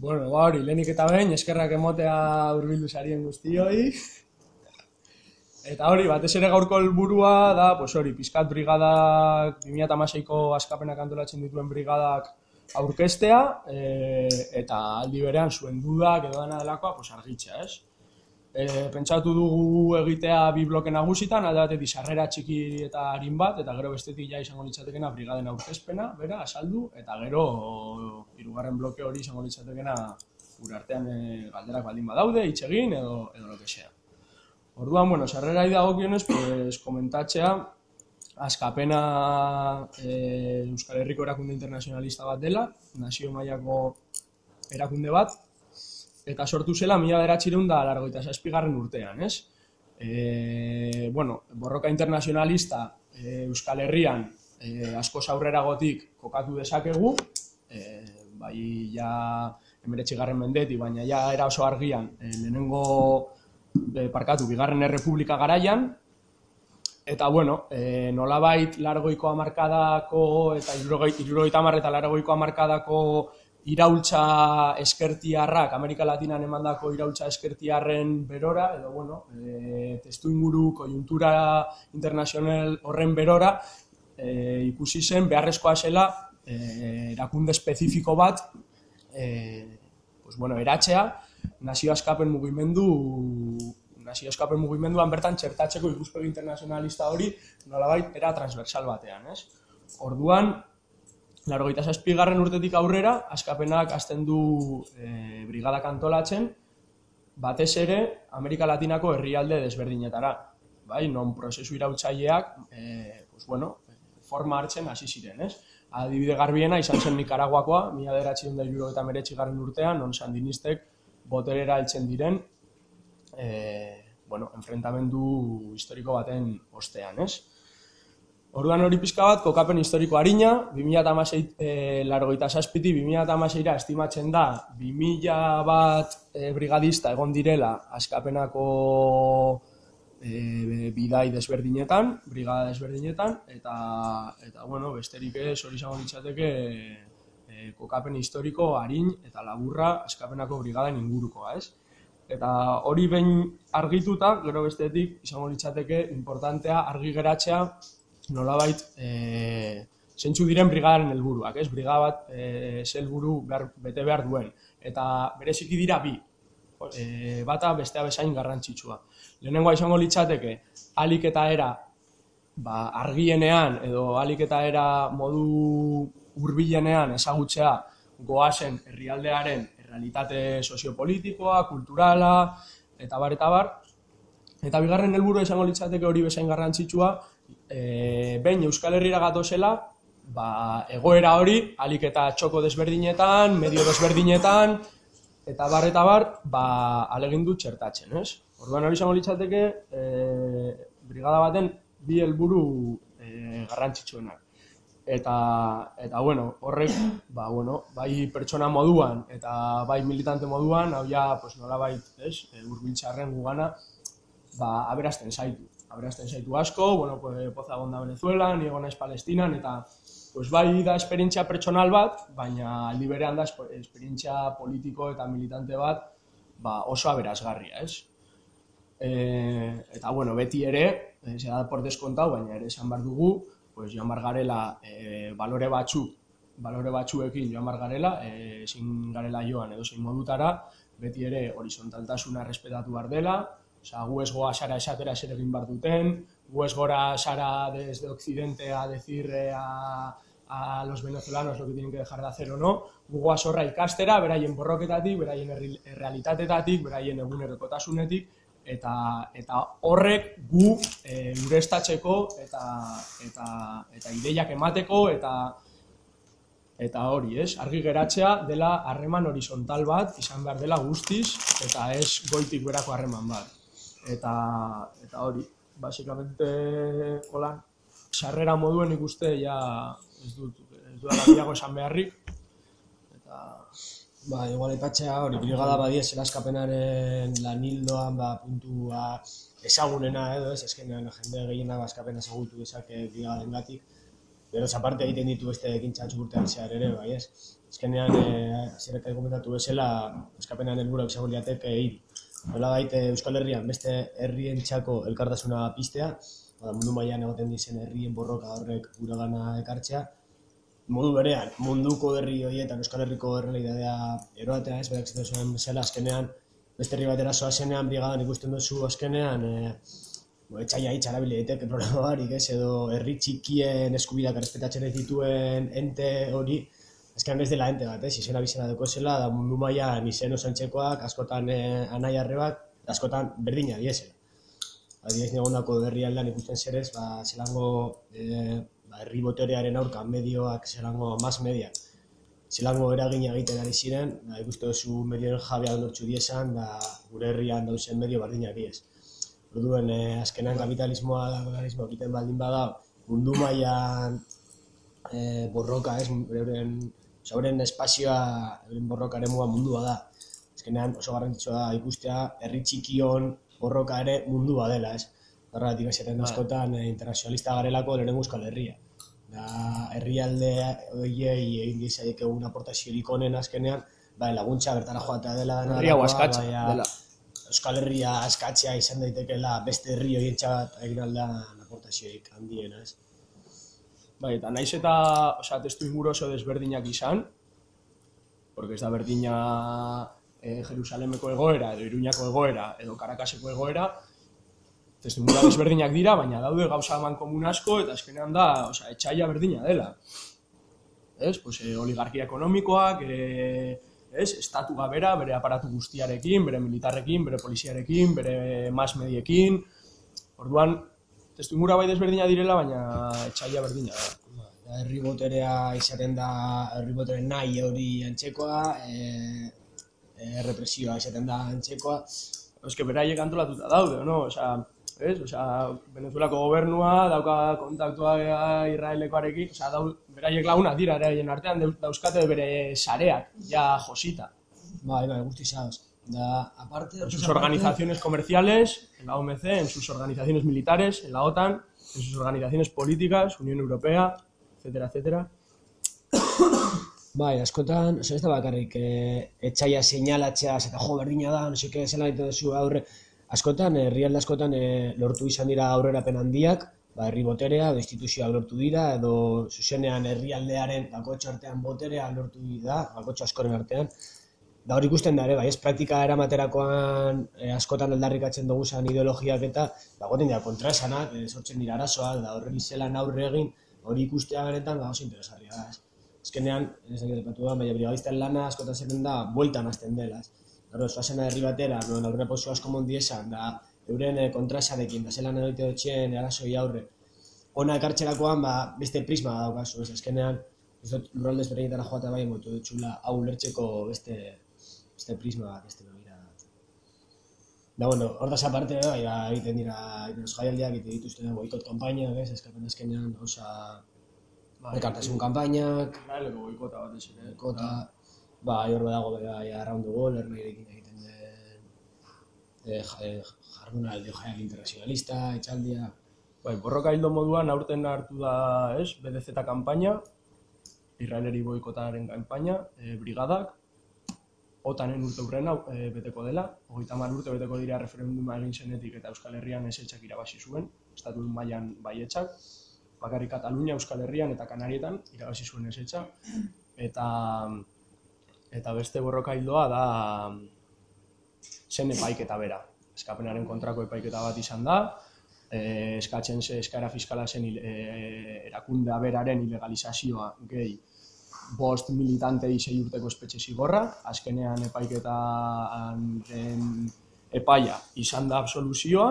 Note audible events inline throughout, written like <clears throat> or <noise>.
Bueno, ba hori, lehenik eta behin, eskerrak emotea urbildu sarien guztioi. Eta hori, batez ere gaurko helburua da, pues hori, pizkat brigadak, 2006ko askapenak antolatzen dituen brigadak aurkestea, e, eta aldi berean zuen dudak edo dena delakoa, pues argitzea, ez? E, pentsatu dugu egitea bi bloke nagusitan, alde batetik sarrera txiki eta harin bat, eta gero bestetik ja izango litzatekena brigaden aurkezpena, bera, asaldu, eta gero hirugarren bloke hori izango litzatekena gure artean e, galderak baldin badaude, hitz egin edo edo lo que sea. Orduan, bueno, sarrera dagokionez, pues komentatzea askapena e, Euskal Herriko erakunde internazionalista bat dela, nazio mailako erakunde bat, eta sortu zela mila beratxireun da largoita zazpigarren urtean, ez? E, bueno, borroka internazionalista e, Euskal Herrian e, asko aurrera gotik kokatu dezakegu, e, bai ja emeretxigarren mendeti, baina ja era oso argian, e, lehenengo e, parkatu, bigarren errepublika garaian, eta bueno, e, nolabait largoiko amarkadako eta irurogeita amar eta largoiko amarkadako iraultza eskertiarrak, Amerika Latinan emandako iraultza eskertiarren berora, edo bueno, e, testu inguru, kojuntura internazional horren berora, e, ikusi zen beharrezkoa zela e, erakunde espezifiko bat e, pues, bueno, eratzea, nazio askapen mugimendu nazio askapen mugimenduan bertan txertatzeko ikuspegi internazionalista hori nolabait era transversal batean, ez? Orduan, largoita zazpigarren urtetik aurrera, askapenak hasten du e, brigadak antolatzen, batez ere Amerika Latinako herrialde desberdinetara. Bai, non prozesu irautzaileak, e, pues bueno, forma hartzen hasi ziren, ez? Adibide garbiena izan zen Nicaraguakoa, mila deratxion da eta meretxigarren urtean, non sandinistek boterera heltzen diren e, bueno, enfrentamendu historiko baten ostean, ez? Orduan hori pizka bat, kokapen historiko harina, 2006 e, largoita saspiti, 2006ra estimatzen da, 2000 bat e, brigadista egon direla askapenako e, bidai desberdinetan, brigada desberdinetan, eta, eta bueno, besterik ez hori izango litzateke e, kokapen historiko harin eta laburra askapenako brigaden ingurukoa, ez? Eta hori behin argituta, gero bestetik, izango litzateke, importantea argi geratzea nolabait e, zentzu diren brigadaren helburuak, ez? Brigada bat e, helburu bete behar duen. Eta bereziki dira bi, e, bata bestea bezain garrantzitsua. Lehenengoa izango litzateke, alik eta era ba, argienean edo alik eta era modu hurbilenean ezagutzea goazen herrialdearen realitate soziopolitikoa, kulturala, eta bar, eta bar. Eta bigarren helburu izango litzateke hori bezain garrantzitsua, e, behin Euskal Herriera gatozela, ba, egoera hori, alik eta txoko desberdinetan, medio desberdinetan, eta bar, eta bar, ba, alegindu txertatzen, ez? Orduan hori izango litzateke, e, brigada baten bi helburu e, garrantzitsuenak eta eta bueno, horrek ba, bueno, bai pertsona moduan eta bai militante moduan, hau ja pues nolabait, ez, e, hurbiltzarren gugana ba aberasten zaitu. Aberasten zaitu asko, bueno, pues poza gonda Venezuela, ni egon naiz Palestinan eta pues bai da esperientzia pertsonal bat, baina aldi berean da esperientzia politiko eta militante bat ba oso aberasgarria, ez? E, eta bueno, beti ere, se da por descontado, baina ere esan bar dugu, pues joan bar garela e, balore batzu, balore batzuekin joan bar garela, e, ezin garela joan edo zein modutara, beti ere horizontaltasuna respetatu bar dela, Osa, gu ez goa sara esatera zer egin bar duten, gu ez gora sara desde Occidente a decir a, a los venezolanos lo que tienen que dejar de hacer o no, gu goa zorra ikastera, beraien borroketatik, beraien errealitatetatik, beraien egunerokotasunetik, eta eta horrek gu e, urestatzeko eta eta eta ideiak emateko eta eta hori, ez? Argi geratzea dela harreman horizontal bat izan behar dela guztiz eta ez goitik berako harreman bat. Eta eta hori, basicamente hola, sarrera moduen ikuste ja ez dut ez dut esan beharrik eta Ba, igual aipatzea hori brigada badia zela eskapenaren lanildoan ba, puntua ezagunena edo ez, eskenean jende gehiena ba, eskapena ezagutu dezake brigaden gatik. Gero, aparte egiten ditu beste txantzu urtean zehar ere, bai ez. Azkenean, eh, zerreka komentatu bezala, eskapenean helburu izango liateke hiru. Nola baita Euskal Herrian beste herrien txako elkartasuna piztea, bada mundu mailan egoten dizen herrien borroka horrek guragana ekartzea, modu berean, munduko herri horietan Euskal Herriko errealitatea eroatea ez, berak zitzen zuen bezala, azkenean, beste herri batera zoazenean, brigadan ikusten duzu azkenean, e, bo, etxaia hitz arabile daiteke problema barik, ez, edo herri txikien eskubidak errespetatzen ez dituen ente hori, azkenean ez dela ente bat, ez, izena bizena deko zela, da mundu mailan izen osantxekoak, askotan eh, anai arrebak, askotan berdina diesela. Adiez negondako herri aldean ikusten zerez, ba, zelango eh, ba, herri boterearen aurka medioak, zelango mas mediak, zelango eragina egiten ari ziren, da, ikuste duzu medioen jabea ondortzu diesan, da, gure herrian dauzen medio berdina diez. Orduen, eh, azkenan kapitalismoa kapitalismoa egiten baldin bada, mundu mailan eh, borroka, ez, euren, oza, euren espazioa, euren borrokaren muga mundua da. Azkenean oso garrantzitsua da ikustea herri txikion borroka ere mundua dela, ez. Horregatik esaten Bai. askotan eh, internazionalista garelako lehen Euskal Herria. Da, herrialde horiei egin dizaiek egun aportaziorik onen azkenean, bai, laguntza bertara joatea dela. Herria delakoa, askatza baina dela. Euskal Herria askatzea izan daitekeela beste herri horientzat egin aldean aportazioik handiena, ez. Bai, eta naiz eta, osea, testu inguru oso desberdinak izan, porque ez da berdina eh, Jerusalemeko egoera, edo Iruñako egoera, edo Karakaseko egoera, testu inguru desberdinak dira, baina daude gauza eman komun asko, eta azkenean da, osea, etxaila berdina dela. Ez, pues, eh, oligarkia ekonomikoak, eh, ez, estatu bera, bere aparatu guztiarekin, bere militarrekin, bere poliziarekin, bere mas mediekin, orduan, testu ingura bai desberdina direla, baina etxaila berdina da. Da, herri boterea izaten da, herri botere nahi hori antzekoa, e, e, represioa izaten da antzekoa. Eske beraiek antolatuta daude, no? Osea, ez? Osea, Venezuelako gobernua dauka kontaktua Israelekoarekin, osea, dau, beraiek lagunak dira eraien artean dauzkate bere sareak ja josita. Bai, bai, guzti zauz. Da, aparte... En sus organizaciones comerciales, en la OMC, en sus organizaciones militares, en la OTAN, en sus organizaciones políticas, Unión Europea, etcétera, etcétera. Bai, askotan, oso ez da bakarrik, e, etxaia seinalatzea, eta jo berdina da, no seke, zela duzu aurre, askotan, herrialde askotan e, lortu izan dira aurrerapen handiak, ba, herri boterea, edo instituzioak lortu dira, edo zuzenean herrialdearen bakotxo artean boterea lortu dira, bakotxo askoren artean. Da hori ikusten da ere, bai, ez praktika eramaterakoan e, askotan aldarrikatzen dugu zan ideologiak eta, ba, goten dira kontraesanak, e, sortzen dira arazoak, da horren zelan aurre egin, hori ikustea benetan, ba, oso interesgarria da, ez. Azkenean, ez dakit epatu da, baina brigadisten lana askotan zaten da, bueltan hasten dela. Gero, zoazena herri batera, non aurre pozo asko mondi esan, da, euren eh, kontraesanekin, da zelan egite dutxien arazoi aurre. Ona ekartzerakoan, ba, beste prisma daukazu, ez, azkenean, ez dut lurralde ezberdinetara joatea bai, motu dutxula, hau ulertzeko beste, beste prisma bat, beste begira. Da, bueno, hortaz aparte, bai, ba, egiten dira, egiten dira jaialdiak, egiten dituzte boikot kanpaina, ez, eskapen azkenean, osa, Bai, elkartasun kanpainak, Israeleko boikota bat ez ere. kota, ba, hor badago bera, ja, round the wall, egiten den e, ja, e, jardunaldi jaiak internazionalista, etxaldia, Bai, borroka hildo moduan aurten hartu da, ez, BDZ kanpaina, Israeleri boikotaren kanpaina, e, brigadak, otanen urte urrena e, beteko dela, hogeita hamar urte beteko dira referenduma egin zenetik eta Euskal Herrian ez etxak irabazi zuen, estatu mailan baietxak, bakarrik Katalunia, Euskal Herrian eta Kanarietan irabazi zuen ez etxa, eta, eta beste borroka hildoa da zen epaiketa bera. Eskapenaren kontrako epaiketa bat izan da, eh, eskatzen ze eskaera fiskala zen eh, erakundea beraren ilegalizazioa gehi bost militantei sei urteko espetxe zigorra, azkenean epaiketaren epaia izan da absoluzioa,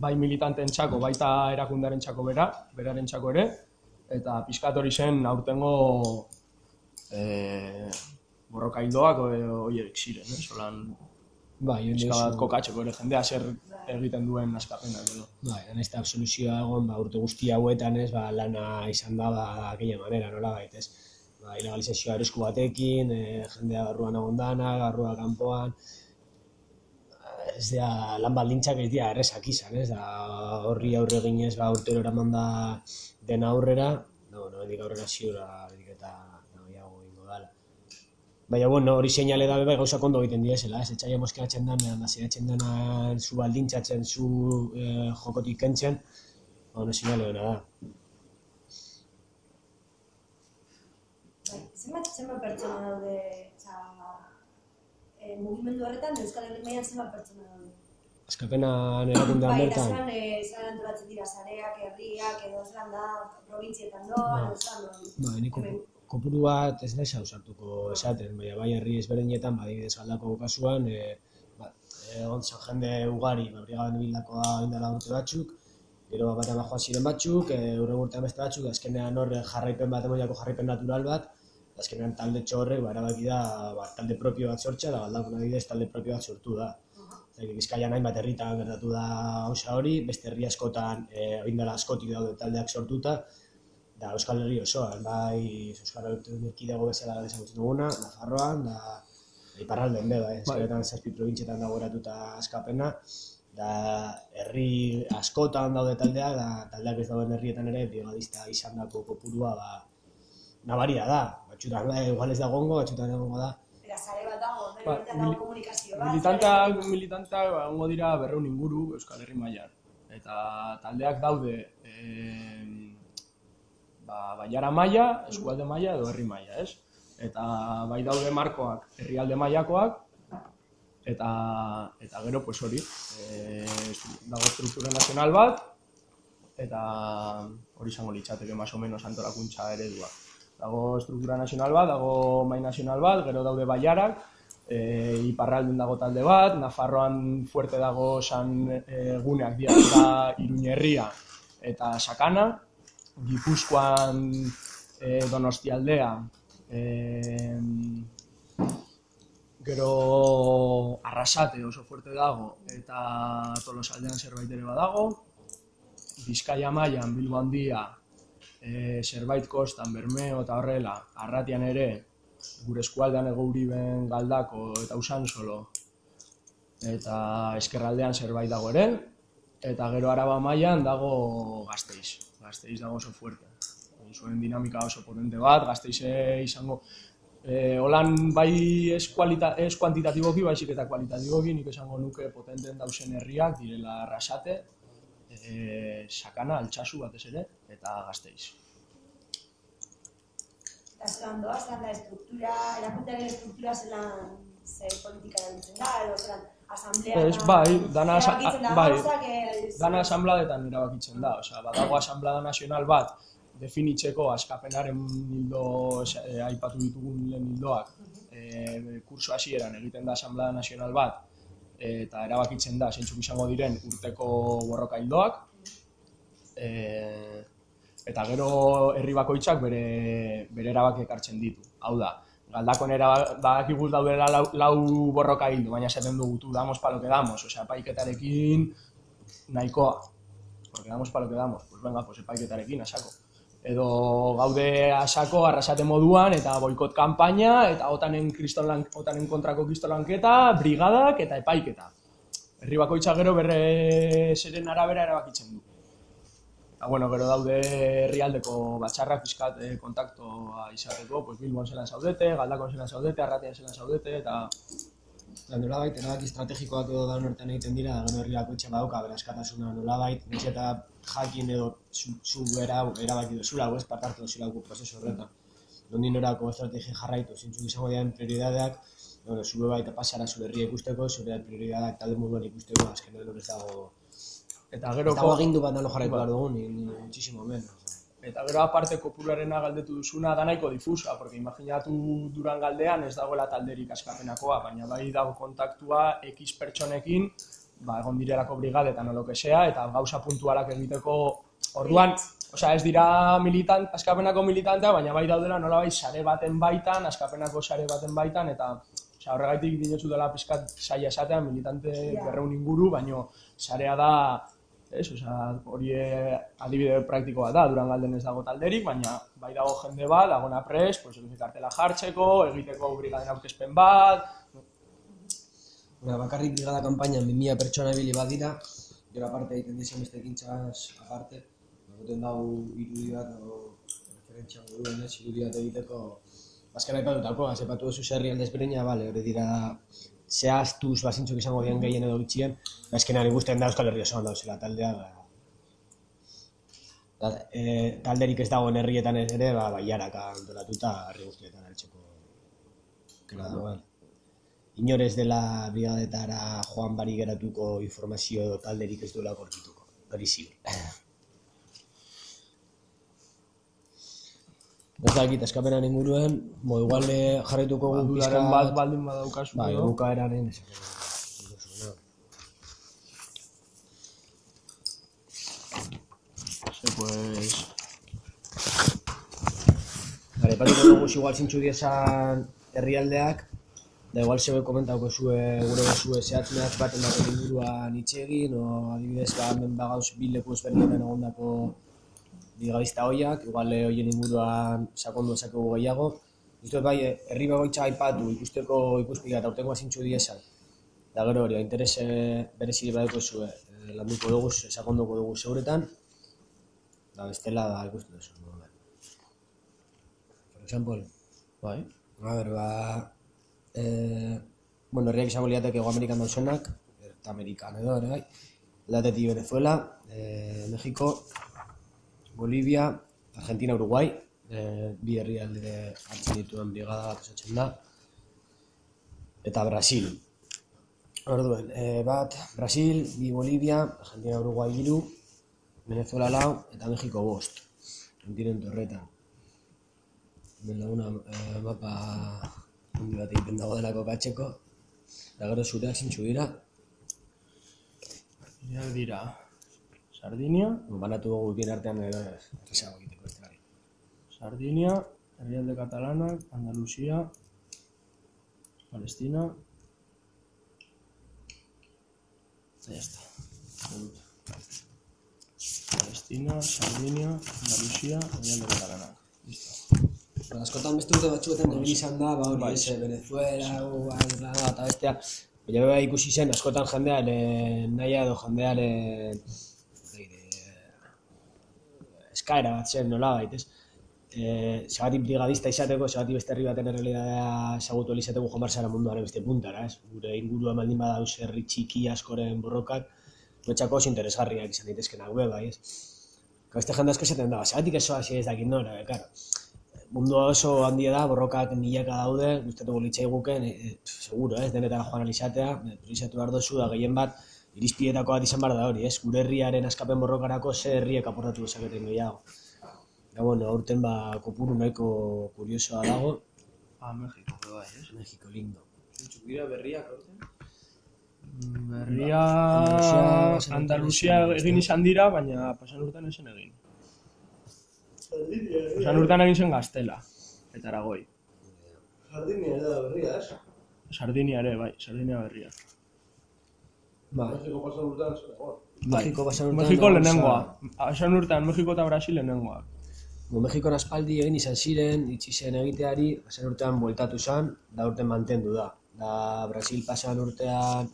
bai militanteen txako, baita erakundearen txako bera, beraren txako ere, eta pizkat hori zen aurtengo eh, borroka hildoak horiek ziren, eh? Solan bai, oso- kokatzeko ere jendea zer egiten duen askapenak edo. Bai, han ez da absoluzioa egon, ba, urte guzti hauetan ez, ba, lana izan da, ba, aquella manera, nola bait, ez? Ba, ilegalizazioa eresku batekin, e, jendea barruan egon dana, barrua kanpoan, ez da, lan baldintzak ez dira errezak izan, ez? Da, horri aurre eginez, ba, urtero eraman da den aurrera, no, no, hendik aurrera ziura, hendik eta nahiago ingo dala. Baina, bueno, hori seinale da bai gauza kondo egiten diesela, ez? Etxaia moskeatzen dan, naziratzen dana, zu baldintzatzen, zu eh, jokotik kentzen, ba, hori seinale da. Zenbat, zenbat pertsona daude, oza, e, mugimendu horretan, Euskal Herri mailan zenbat pertsona daude? Azkapenan erakundean bai, eta bertan, zelan, e, zelan antolatzen dira, sareak, herriak, edo zelan da, provintzietan doa, edo zelan doa. ba, ni kopu- kopuru bat ez naiz ausartuko esaten, baina bai herri ezberdinetan, ba, adibidez galdako kasuan, e, ba, egon zen jende ugari, ba, brigadan bildakoa indala urte batzuk, gero bat joan ziren batzuk, e, urren urtean beste batzuk, azkenean horre jarraipen bat, emoiako jarraipen natural bat, eta azkenean talde horrek ba, erabaki da ba, talde propio bat sortzea, da galdakon adibidez talde propio bat sortu da. Zait, Bizkaian hainbat herritan gertatu da gauza hori, beste herri askotan, e, oindala askotik daude taldeak sortuta, da Euskal Herri osoan, bai Euskal Herri erkidego bezala ezagutzen duguna, Nafarroan, da iparralden be, bai, eskaretan zazpi probintzietan dago eratuta askapena, da herri askotan daude taldeak, da taldeak ez dauden herrietan ere brigadista izan dako kopurua, ba, nabaria da, batxutan, da, igual ez da gongo, batxutan egongo da, Eta sare bat dago, Ba, dago komunikazio bat. Militantak, militantak ba, egongo dira berreun inguru Euskal Herri mailan. Eta taldeak daude e, ba, baiara maila, eskualde maila edo herri maila, ez? Eta bai daude markoak herrialde mailakoak eta eta gero pues hori, e, dago struktura nazional bat eta hori izango litzateke más o menos antolakuntza eredua. Dago struktura nazional bat, dago mai nazional bat, gero daude baiarak, e, iparralden dago talde bat, Nafarroan fuerte dago san e, guneak dira Iruñerria eta Sakana, Gipuzkoan e, Donostialdea, e, gero Arrasate oso fuerte dago eta Tolosaldean zerbait ere badago, Bizkaia mailan Bilbo handia, e, zerbait kostan, Bermeo eta horrela, Arratian ere, gure eskualdean ego galdako eta usan solo, eta eskerraldean zerbait dago ere, eta gero araba mailan dago gazteiz, gazteiz dago oso fuerte. Zuen dinamika oso potente bat, gazteize izango, e, holan bai ez, kualita, ez kuantitatiboki, baizik eta kualitatiboki, nik esango nuke potenten dausen herriak direla arrasate, e, sakana, altsasu batez ere, eta gazteiz. Eta zelan doa, zelan da estruktura, erakundearen estruktura zelan ze politika erabiltzen da, edo zelan asamblea Ez, bai, dana asa- erabakitzen da bai, Dana asanbladetan erabakitzen da, osea, badago asanblada nazional bat definitzeko askapenaren hildo esa- eh, aipatu ditugun lehen hildoak eh, kurso hasieran egiten da asanblada nazional bat eta erabakitzen da zeintzuk izango diren urteko borroka hildoak eh, eta gero herri bakoitzak bere, bere erabakiak hartzen ditu. Hau da, galdakon era badakigu daudela lau, lau borroka hildo, baina esaten dugu tu damos pa lo que damos, osea, epaiketarekin nahikoa. Porque damos pa lo que damos, pues venga, pues epaiketarekin asako. Edo gaude asako arrasate moduan eta boikot kanpaina eta otanen kristolan otanen kontrako kristolanketa, brigadak eta epaiketa. Herri bakoitza gero berre zeren arabera erabakitzen du. Eta bueno, gero daude herrialdeko batxarrak pizkat eh, kontaktoa izateko, pues Bilbon zelan zaudete, Galdakon zelan zaudete, Arratian zelan zaudete, Eta nolabait, erabaki estrategikoak edo da hortan egiten dira, da gero herri bakoitza badauka, bere askatasuna nolabait, nahiz eta jakin edo zu, zu bera, erabaki duzula, ez parte hartu duzula prozesu horretan. Nondin norako estrategia jarraitu, zintzuk izango dian prioridadeak, bueno, zure baita pasara zure herria ikusteko, zure prioridadeak talde moduan ikusteko, azkenean hori ez dago... eta Ez gero dago agindu bat dano jarraitu behar dugu, ni, ni menos. Eta gero aparte kopuruarena galdetu duzuna da nahiko difusa, porque imaginatu duran galdean ez dagoela talderik askapenakoa, baina bai dago kontaktua X pertsonekin, ba, egon direlako brigadetan o lo que sea, eta gauza puntualak egiteko orduan, osea, ez dira militant, askapenako militantea, baina bai daudela nolabait sare baten baitan, askapenako sare baten baitan, eta osea, horregatik dinotzu dela pizkat saia esatea, militante Ja. berreun inguru, baino sarea da ez, osea, hori adibide praktikoa da, duran galden ez dago talderik, baina bai dago jende bat, dagona pres, pues, kartela jartzeko, egiteko brigaden aurkezpen bat, Bueno, bakarrik brigada kanpainan 2000 pertsona ibili badira, gero aparte egiten dizien beste ekintzaz aparte, egoten dau irudi bat, o referentzia moduen ez, irudi bat egiteko Azken aipatutako, azepatu duzu zerri aldezberdina, bale, hori dira zehaztuz bazintzuk izango dien gehien edo bitxien, azkenean ikusten da Euskal Herria osoan dauzela taldea, ba, e, talderik ez dagoen herrietan ere, ba, baiaraka antolatuta herri guztietan altxeko kera dagoen. Inorez dela brigadetara joan bari geratuko informazio talderik ez duela gorkituko, hori ziur. <laughs> Ez dakit, eskapenan inguruen, bo, igual eh, jarraituko gu Dudaren pizka... bat baldin badaukazu. Bai, edo. bukaeraren Ze, pues... Bale, patiko dugu igual zintxu diezan herrialdeak, da igual zebe komentauko zue gure zue zehatzmeak baten baten inguruan hitz egin, o adibidez ba, hemen bagauz bi leku ezberdinetan egondako brigadista hoiak, igual eh, hoien inguruan sakondu esakegu gehiago. Uste bai, eh, herri bagoitza aipatu ikusteko ikuspila eta urtengoa zintxu diezan. Da gero hori, interes eh, bereziri badeko zue, eh, landuko dugu, sakonduko dugu zeuretan, da bestela da ikusten duzu. no? Por ejemplo, Bai. A ber, ba... Eh, bueno, herriak izango liateke Ego Amerikan dauzenak, eta Amerikan edo, ere bai. Latetik Venezuela, eh, Mexiko, Bolivia, Argentina, Uruguay, eh, bi herrialde hartzen dituen brigada bat osatzen da. Eta Brasil. Orduen, eh, bat, Brasil, bi Bolivia, Argentina, Uruguay, hiru, Venezuela lau, eta Mexiko bost. Kontinentu horretan. Hemen laguna eh, mapa hundi bat egiten dago delako katzeko. Eta gero zureak zintxu dira. Ja dira. Sardinia, Banatu dugu bien artean edo errezago egiteko ez. Sardinia, Herrialde Katalanak, Andalusia, Palestina. Ya está. Palestina, Sardinia, Andalusia, Herrialde Katalanak. Listo. Ba, askotan beste urte batzuetan egin izan da, ba hori, Bai. ez, Venezuela, Guadalajara, eta bestea. Baina bai ikusi zen, askotan jendearen naia edo jendearen eh, eskaera bat zen nola ez? E, segatik brigadista izateko, segatik beste herri baten errealidadea ezagutu ahal izateko joan zara munduaren beste puntara, ez? Gure inguruan baldin badauz herri txiki askoren borrokak, guretzako oso interesgarriak izan daitezkenak be, bai, ez? Beste jende asko esaten da, segatik eso hasi ez dakit nora, eh, claro. Mundu oso handia da, borrokak milaka daude, gustatuko litzaiguken, e, e, seguro, ez, denetara joan alizatea, priorizatu behar dozu, da gehien bat, irizpietako bat izan behar da hori, ez, gure herriaren askapen borrokarako ze herriek aportatu dezaketen gehiago. Eta, bueno, aurten ba, kopuru nahiko kuriosoa dago, Ah, Mexiko, bai, ez? Mexiko lindo. Zeintzuk dira berriak aurten? Berria Andalusia, Andalusia egin izan dira, baina pasan urtean esen egin. Pasan urtean egin zen Gaztela, eta Aragoi. Sardinia da berria, ez? Sardinia ere, bai, Sardinia berria. Ba, Mexiko pasan urtean egon. Mexiko pasan urtean Mexiko lehenengoa. Pasan urtean Mexiko eta Brasil lehenengoa. Bo, Mexikon aspaldi egin izan ziren, itxi zen egiteari, pasan urtean bueltatu zen, da urten mantendu da. Da Brasil pasan urtean,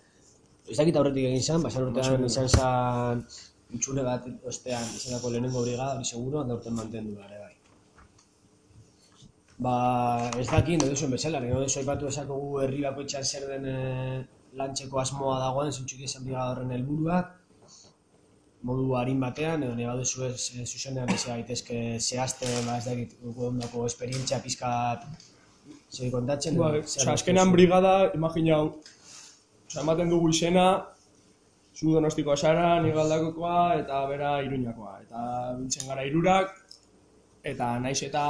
ez dakit aurretik egin zen, pasan urtean izan zen itxune bat ostean izanako lehenengo brigada, hori seguro, da urten mantendu da ere bai. Ba, ez dakit, edo zuen bezala, gero dezu aipatu esakogu herri bakoitzan zer den eh, lantzeko asmoa dagoen, zintxuk izan brigada horren helburuak, modu harin batean, edo nahi baduzu ez zuzenean ez gaitezke zehazten, ba, ez dakit, ondako esperientzia pizkat zer kontatzen. Ba, oza, lortu brigada, imagina oza, ematen dugu izena, zu donostikoa zara, ni galdakokoa, eta bera iruñakoa. Eta biltzen gara irurak, eta naiz eta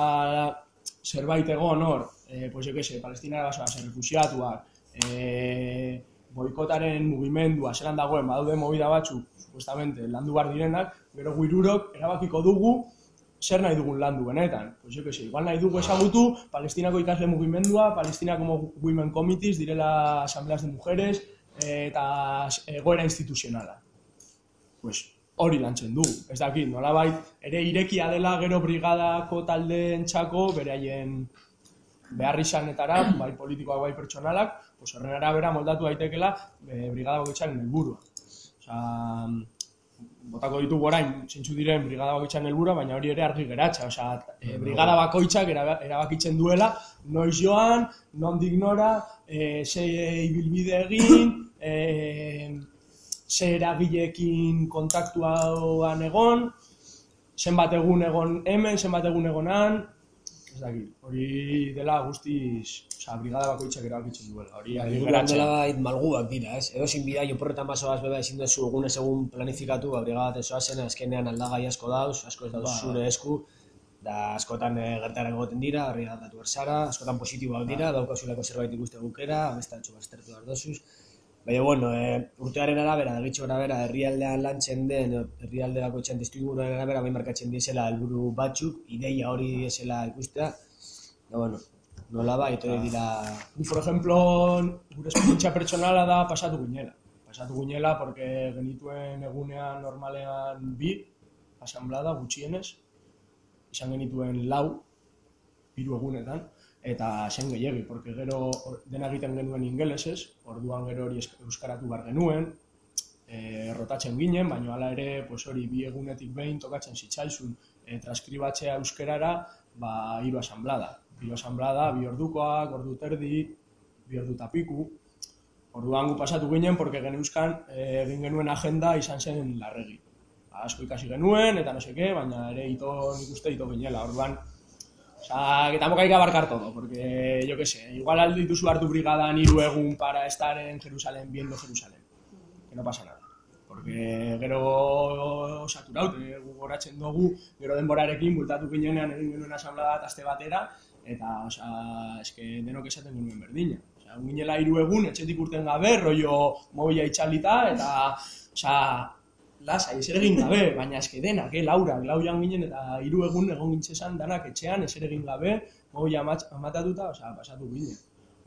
zerbait egon hor, e, pues, jo que se, palestinara basoa, zer refusiatuak, e, boikotaren mugimendua, zelan dagoen, badaude movida batzuk, supuestamente, landu bar direnak, gero guirurok erabakiko dugu zer nahi dugun landu benetan. Pues jo que igual nahi dugu ezagutu Palestinako ikasle mugimendua, Palestina como Women Committees, direla asambleas de mujeres, eh, eta egoera instituzionala. Pues hori lantzen dugu. Ez dakit, nolabait, ere irekia dela gero brigadako taldeen txako, beraien behar izanetara, bai politikoak, bai pertsonalak, pues horren arabera moldatu daitekela e, brigada bakoitzaren helburua. Osea, botako ditugu orain zeintzu diren brigada bakoitzan helburua, baina hori ere argi geratza, osea, e, brigada bakoitzak eraba- erabakitzen duela noiz joan, nondik nora, e, ze ibilbide egin, <coughs> e, ze eragileekin kontaktuan egon, zenbat egun egon hemen, zenbat egun egon han, ez dakit, hori dela guztiz, osea, brigada bakoitzak erabakitzen duela, hori geratzea. dela bait malguak dira, ez? Edo zin bida, joporretan basoaz beba ezin duzu egunez egun planifikatu, ba, brigada zoazen, azkenean aldagai asko dauz, asko ez dauz Ba. zure esku, da askotan e, gertarak egoten dira, horri aldatu berzara, askotan positiboak dira, daukazulako zerbait ikuste gukera, amestatxo baztertu behar dozuz. Baina, bueno, e, urtearen arabera, dagitxo arabera, herrialdean lantzen den, herrialde testu inguruan arabera, bai markatzen diesela helburu batzuk, ideia hori diesela ikustea, da, bueno, nola bai, hori dira... Ni, por ejemplo, gure esperientzia pertsonala da pasatu ginela. Pasatu ginela porque genituen egunean normalean bi, asamblada gutxienez, izan genituen lau, hiru egunetan, eta zen gehiagi, porque gero dena egiten genuen ingelesez, orduan gero hori euskaratu behar genuen, e, rotatzen ginen, baina hala ere, pues hori bi egunetik behin tokatzen zitzaizun e, transkribatzea euskerara, ba hiru asamblada. Hiru asamblada, bi ordukoak, ordu terdi, bi ordu eta piku. Orduan gu pasatu ginen, porque geneuzkan e, egin genuen agenda izan zen larregi. Ba, asko ikasi genuen, eta no seke, baina ere ito nik uste ito ginela. Orduan, Osa, que tampoco hay que abarcar todo, porque yo qué sé, igual al dituzu hartu brigadan hiru egun para estar en Jerusalén viendo Jerusalén. Que no pasa nada. Porque gero saturaute, gogoratzen dugu, gero denborarekin bultatu ginenean egin genuen asamblea bat aste batera, eta, osea, eske denok esaten genuen berdina. Osea, ginela hiru egun, etxetik urten gabe, rollo mobila itxalita, eta, osea, lasai, ezer egin gabe, baina eske denak, eh, laurak, lau joan ginen, eta hiru egun egon gintzezan danak etxean, ezer egin gabe, amat- amatatuta, osea, pasatu ginen.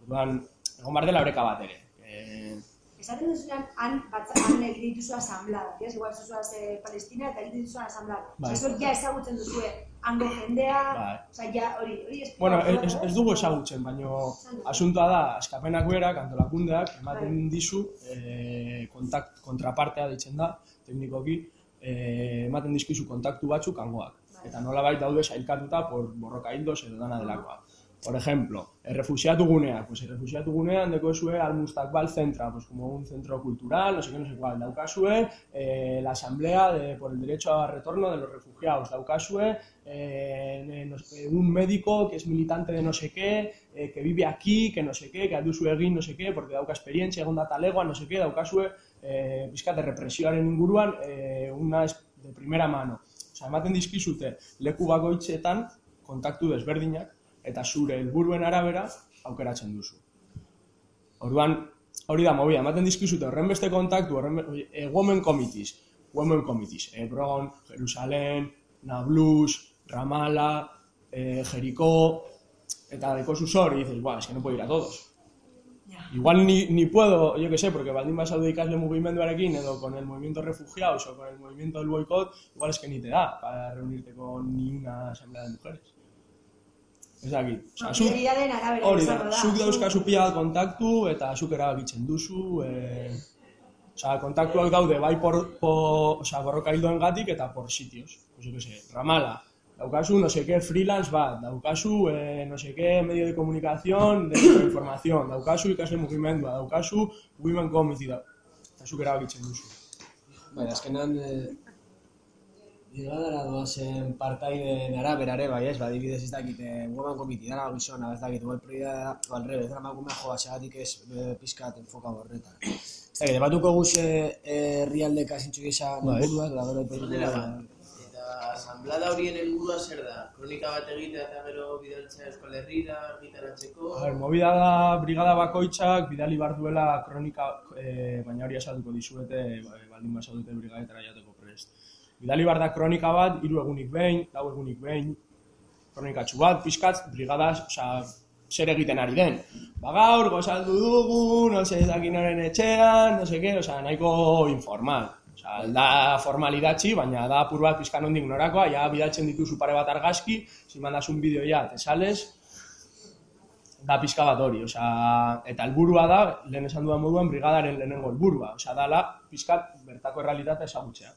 Orduan, egon bar dela oreka bat ere. Eh, Esaten duzunean, han, batza, han egin dituzu asamblada, ez? Igual zuzuaz eh, Palestina eta egin dituzu asamblada. Bai. Bai. ja ezagutzen duzue, hango jendea, Bai. osea, ja, hori, hori ez... Bueno, ez, ez dugu ezagutzen, baina asuntoa da, askapenak berak, antolakundeak, ematen dizu, e, kontakt, kontrapartea ditzen da, teknikoki, e, ematen dizkizu kontaktu batzuk hangoak. Eta nolabait daude sailkatuta por borroka hildos edo dana delakoa. Por ejemplo, errefusiatu guneak, pues errefusiatu gunean deko esue al Mustakbal Centra, pues como un centro cultural, no sé qué, no sé cuál, daukazue, eh, la asamblea de, por el derecho a retorno de los refugiados, daukazue, eh, no sé, un médico que es militante de no sé qué, eh, que vive aquí, que no sé qué, que alduzu egin no sé qué, porque dauka esperientzia, egon da talegoan, no sé qué, daukazue, eh, pizkat de represioaren inguruan, eh, una de primera mano. Osa, ematen dizkizute leku bakoitzetan kontaktu desberdinak, eta zure helburuen arabera aukeratzen duzu. Orduan, hori da mobia, ematen dizkizute horren beste kontaktu, horren be- e, women committees, women committees, Hebron, Jerusalén, Nablus, Ramallah, eh, Jericó, eta dekozu zor, y dices, buah, es que no puedo ir a todos. Igual ni, ni puedo, yo que sé, porque baldin vas a ikasle mugimenduarekin edo con el movimiento refugiados o con el movimiento del boicot, igual es que ni te da para reunirte con ni una asamblea de mujeres. Ez dakit. Osea, zuk- Prioridadeen arabera Hori da, zuk dauzkazu pila bat kontaktu eta zuk erabakitzen duzu, e, osea, kontaktuak daude bai por, por osea, borroka hildoen gatik eta por sitios. Pues yo que sé, Ramala, daukazu no sé qué freelance bat, daukazu eh, no sé qué medio de comunicación de información, daukazu ikasle mugimendua, daukazu women committee, da, eta zuk erabakitzen duzu. Bai, azkenan, e, Ligadara doazen partaideen arabera ere, bai ez, ba, adibidez ez dakit, e, woman committee, dara gizona, ez dakit, igual prioridadea, o al revés, dara makumea joa, segatik ez e, pizkat enfoka horretan. Ez dakit, batuko guz e, herrialdeka zintxuk izan Bai. buruak, da gero asamblada horien helburua zer da? Kronika bat egitea eta gero bidaltzea Euskal Herrira, argitaratzeko... A ver, movida da brigada bakoitzak bidali bar duela kronika, eh, baina hori azalduko dizuete, ba, baldin bazaudete brigadetara jateko prest. Bidali bar da kronika bat, hiru egunik behin, lau egunik behin, kronikatxu bat, pizkat, brigadaz, osea, zer egiten ari den. Ba gaur, gozaldu dugu, no se dakinoren etxean, no se qué, osea, nahiko informal. Osea, da formalidatzi, baina da apur bat pizkan ondik norakoa, ja bidaltzen dituzu pare bat argazki, si mandas un bideo ya, te sales, da pizka bat hori, osea, eta helburua da, lehen esan dudan moduan, brigadaren lehenengo helburua, osea, dala pizkat bertako errealitatea ezagutzea.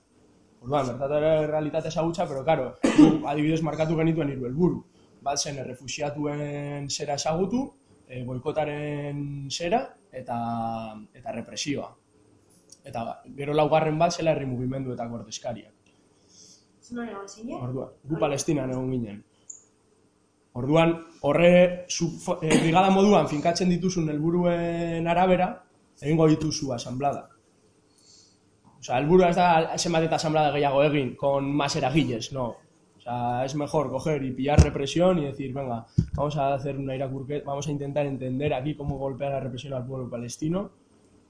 Orduan, bertatu ere realitate ezagutza, pero gu adibidez markatu genituen hiru helburu. Bat zen errefuxiatuen zera ezagutu, e, boikotaren zera eta eta represioa. Eta gero laugarren bat zela herri mugimenduetako ordezkariak. Zunan egon zine? Orduan, gu Palestinan egon ginen. Orduan, horre zu, fo- eh, brigada moduan finkatzen dituzun helburuen arabera, egingo dituzu asamblada. Osea, helburua ez da zenbat eta asamblada gehiago egin, con más eragiles, no. O sea, es mejor coger y pillar represión y decir, venga, vamos a hacer una irakurqueta, vamos a intentar entender aquí cómo golpea la represión al pueblo palestino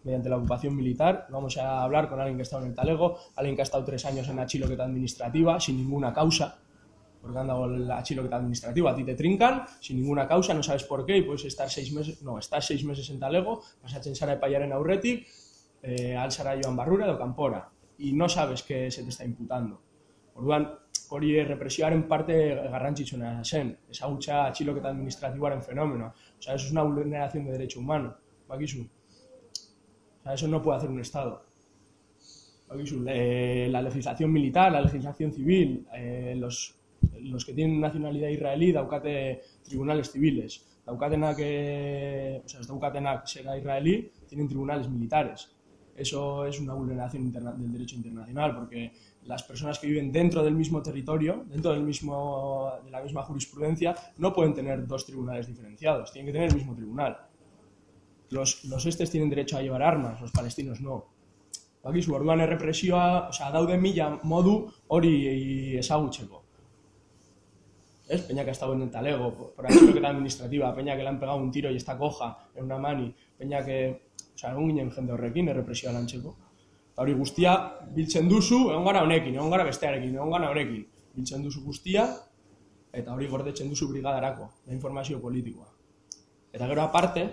mediante la ocupación militar. Vamos a hablar con alguien que ha estado en el Talego, alguien que ha estado tres años en la chiloqueta administrativa sin ninguna causa, porque han dado la chiloqueta administrativa, a ti te trincan sin ninguna causa, no sabes por qué, y puedes estar seis meses, no, estás seis meses en Talego, pasatzen zara epaiaren aurretik, eh, alzara joan barrura edo kanpora, y no sabes qué se te está imputando. Orduan, hori represioaren parte garrantzitsuena zen, ezagutza atxiloketa administratiboaren fenomeno. O sea, es una vulneración de derecho humano, bakizu. Eso no puede hacer un Estado. Eh, la legislación militar, la legislación civil, eh, los, los que tienen nacionalidad israelí daukate tribunales civiles. Daukatenak, eh, o sea, zera israelí, tienen tribunales militares. Eso es una vulneración del derecho internacional, porque las personas que viven dentro del mismo territorio, dentro del mismo, de la misma jurisprudencia, no pueden tener dos tribunales diferenciados, tienen que tener el mismo tribunal. Los, los estes tienen derecho a llevar armas, los palestinos no. Bakizu, orduan errepresioa, osea, daude mila modu hori ezagutzeko. ¿Es? Peña que ha estado en el talego, por, por atxiloketa administrativa, peña que le han pegado un tiro y está coja en una mani, peña que, osea, egon ginen jende horrekin errepresioa lantzeko. Eta hori guztia biltzen duzu, egon gara honekin, egon gara bestearekin, egon gara honekin. Biltzen duzu guztia, eta hori gordetzen duzu brigadarako, da informazio politikoa. Eta gero aparte,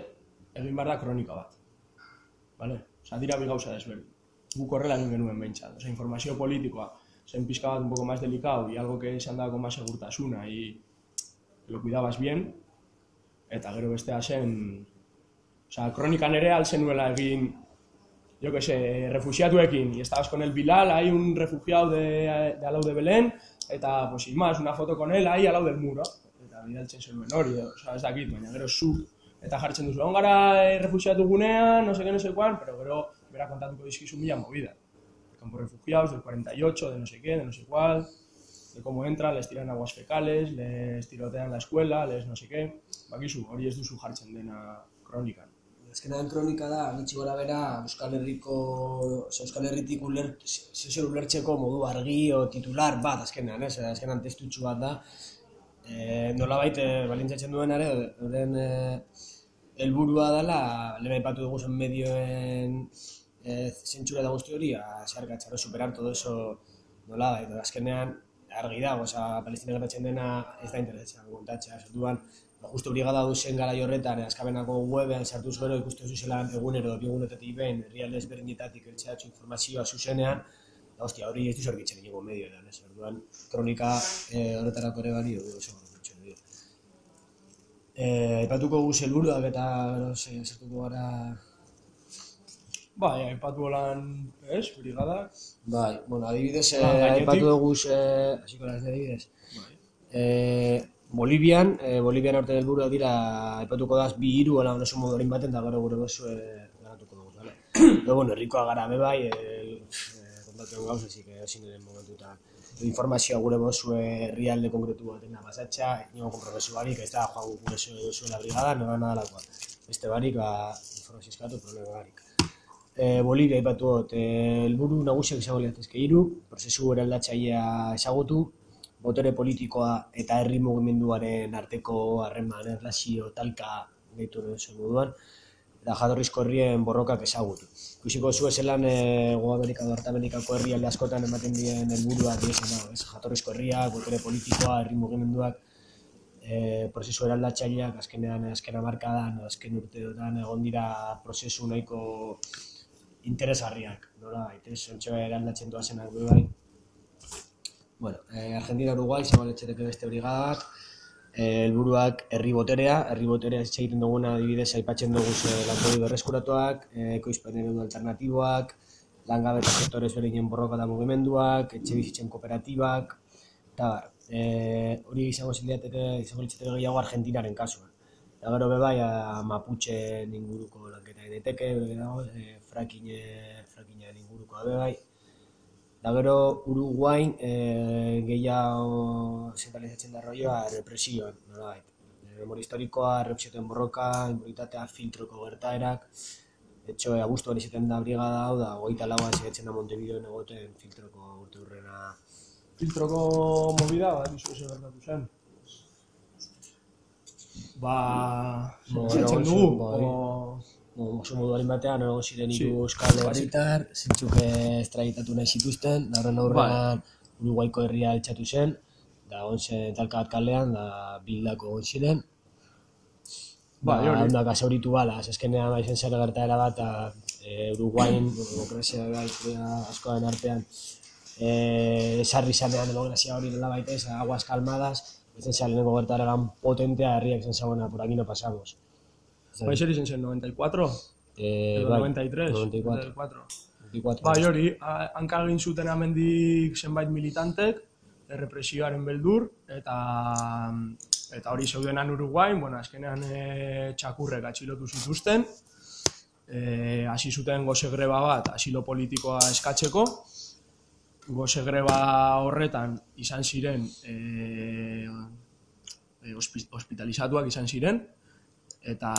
egin behar da kronika bat. Vale? Osa, dira bi gauza desberdin. Guk horrela egin genuen behintzat. Osa, informazio politikoa, zen pizka bat un poco más delicado y algo que se han con más segurtasuna y lo cuidabas bien, eta gero bestea zen, osea, kronikan ere altzen nuela egin, yo que sé, refugiatuekin, y estabas con el Bilal, hay un refugiado de, de al lado de Belén, eta, pues sin más, una foto con él ahí al lado del muro, eta bidaltzen zenuen hori, osea, ez dakit, baina gero zuk, eta jartzen duzu, egon gara eh, refugiatu gunean, no qué, no cuál, pero gero, bera kontatuko dizkizu mila movida. Campos refugiados del 48, de no sé qué, de no sé cuál, de cómo entran, les tiran aguas fecales, les tirotean la escuela, les no sé qué. Bakizu, hori ez duzu jartzen dena kronikan. Azkenean kronika da, gitxi gora bera, Euskal Herriko, Euskal Herritik uler, zezio ulertzeko modu argi o titular bat, azkenean, ez? Azkenean testutxu bat da. E, nola baite, balintzatzen duen ere, horren e, helburua dela, lehen aipatu dugu zen medioen e, zentsura da guzti hori, a zeharkatzaro superar todo eso nola baita, azkenean argi dago, oza, Palestina gertatzen dena ez da interesatzen kontatzea, orduan, ba, justu brigada duzen gara horretan, askabenako webean sartuz gero ikusten zuzela egunero, bi egunetatik behin, herrialde ezberdinetatik eltzeatzu informazioa zuzenean, da, hostia, hori ez du zorgitzen ingo medioetan, ez, orduan, kronika eh, horretarako ere bali, du, oso. Eh, aipatuko gu helburuak eta gero sartuko gara Bai, aipatu holan, ez, brigadak. Bai, bueno, adibidez, eh, gainetik. aipatu dugu, eh, hasiko naiz adibidez. Bai. Eh, Bolivian, eh, Bolivian arte helburua dira aipatuko daz bi hiru ala oso modu horin baten da gero gure bezu eh, ganatuko dugu, vale. <clears throat> Pero bueno, herrikoa gara be bai, eh, eh, kontatzen gauza, así que ezin ere momentuta informazioa gure bozu herrialde konkretu batena pasatxa, ingo kompromesu barik, ez da joan gure zu- zuela brigada, nora nadalakoa. Beste barik, ba, informazio eskatu, problema barik. E, Bolivia aipatu dut, e, helburu nagusiak izango liratezke hiru, prozesu eraldatzailea ezagutu, botere politikoa eta herri mugimenduaren arteko harreman, erlazio, talka, gehitu duzu moduan, eta jatorrizko herrien borrokak ezagutu. Ikusiko zu zelan e, Go Amerika edo Norteamerikako herrialde askotan ematen dien helburuak dira, ez? Jatorrizko herriak, botere politikoa, herri mugimenduak, e, prozesu eraldatzaileak azkenean azken hamarkadan, azken urteotan egon dira prozesu nahiko interesgarriak, nola zontxo eraldatzen doazenak bai. Bueno, eh, Argentina, Uruguay, zabaletxeteke beste brigada bat, eh, helburuak herri boterea, herri boterea hitz egiten duguna adibidez aipatzen dugu ze lankodi berreskuratuak, eh, ekoizpen eredu alternatiboak, langabeta sektore ezberdinen borroka da mugimenduak, etxe bizitzen kooperatibak, eta bar, e, hori izango zindiateke, izango litzateke gehiago Argentinaren kasuan. Eta gero bebai, Mapuche inguruko lanketa daiteke, e, frakin, frakinaren inguruko bebai. Da gero Uruguain e, gehiago zentralizatzen da rolloa represioan, nolabait. E, memoria historikoa, represioten borroka, impunitatea, filtroko gertaerak, Etxo, e, abuztuan izaten da brigada hau da, goita lauan segetzen da Montevideoen egoten filtroko urte hurrena. Filtroko movida, ba, dizu eze gertatu zen. Ba, Ba, setzen egon dugu, bai. oso moduaren batean, egon ziren Sí. hiru euskal herritar, zintzuk estraitatu nahi zituzten, da horren aurrean Uruguaiko herria altxatu zen, da egon zen talka bat kalean, da bildako egon ziren. Bai, Ba, hori. ondak asauritu bala, azkenean baizen zer gertaera bat, e, Uruguain, <clears throat> demokrazia askoaren artean, e, esarri zanean demokrazia hori nola baita aguas calmadas, ezen zen lehenengo gertaera lan potentea, herriak zen zagoena, por aquí no pasamos. Bai, zer izan zen, 94? Eh, Edo bai, 93? 94. 94. 24. Bai, hori, a- hanka egin zuten amendik zenbait militantek, errepresioaren beldur, eta eta hori zeudenan Uruguain, bueno, azkenean e, txakurrek atxilotu zituzten, e, hasi zuten goze greba bat asilo politikoa eskatzeko, goze greba horretan izan ziren e, e, hospi- hospitalizatuak izan ziren, eta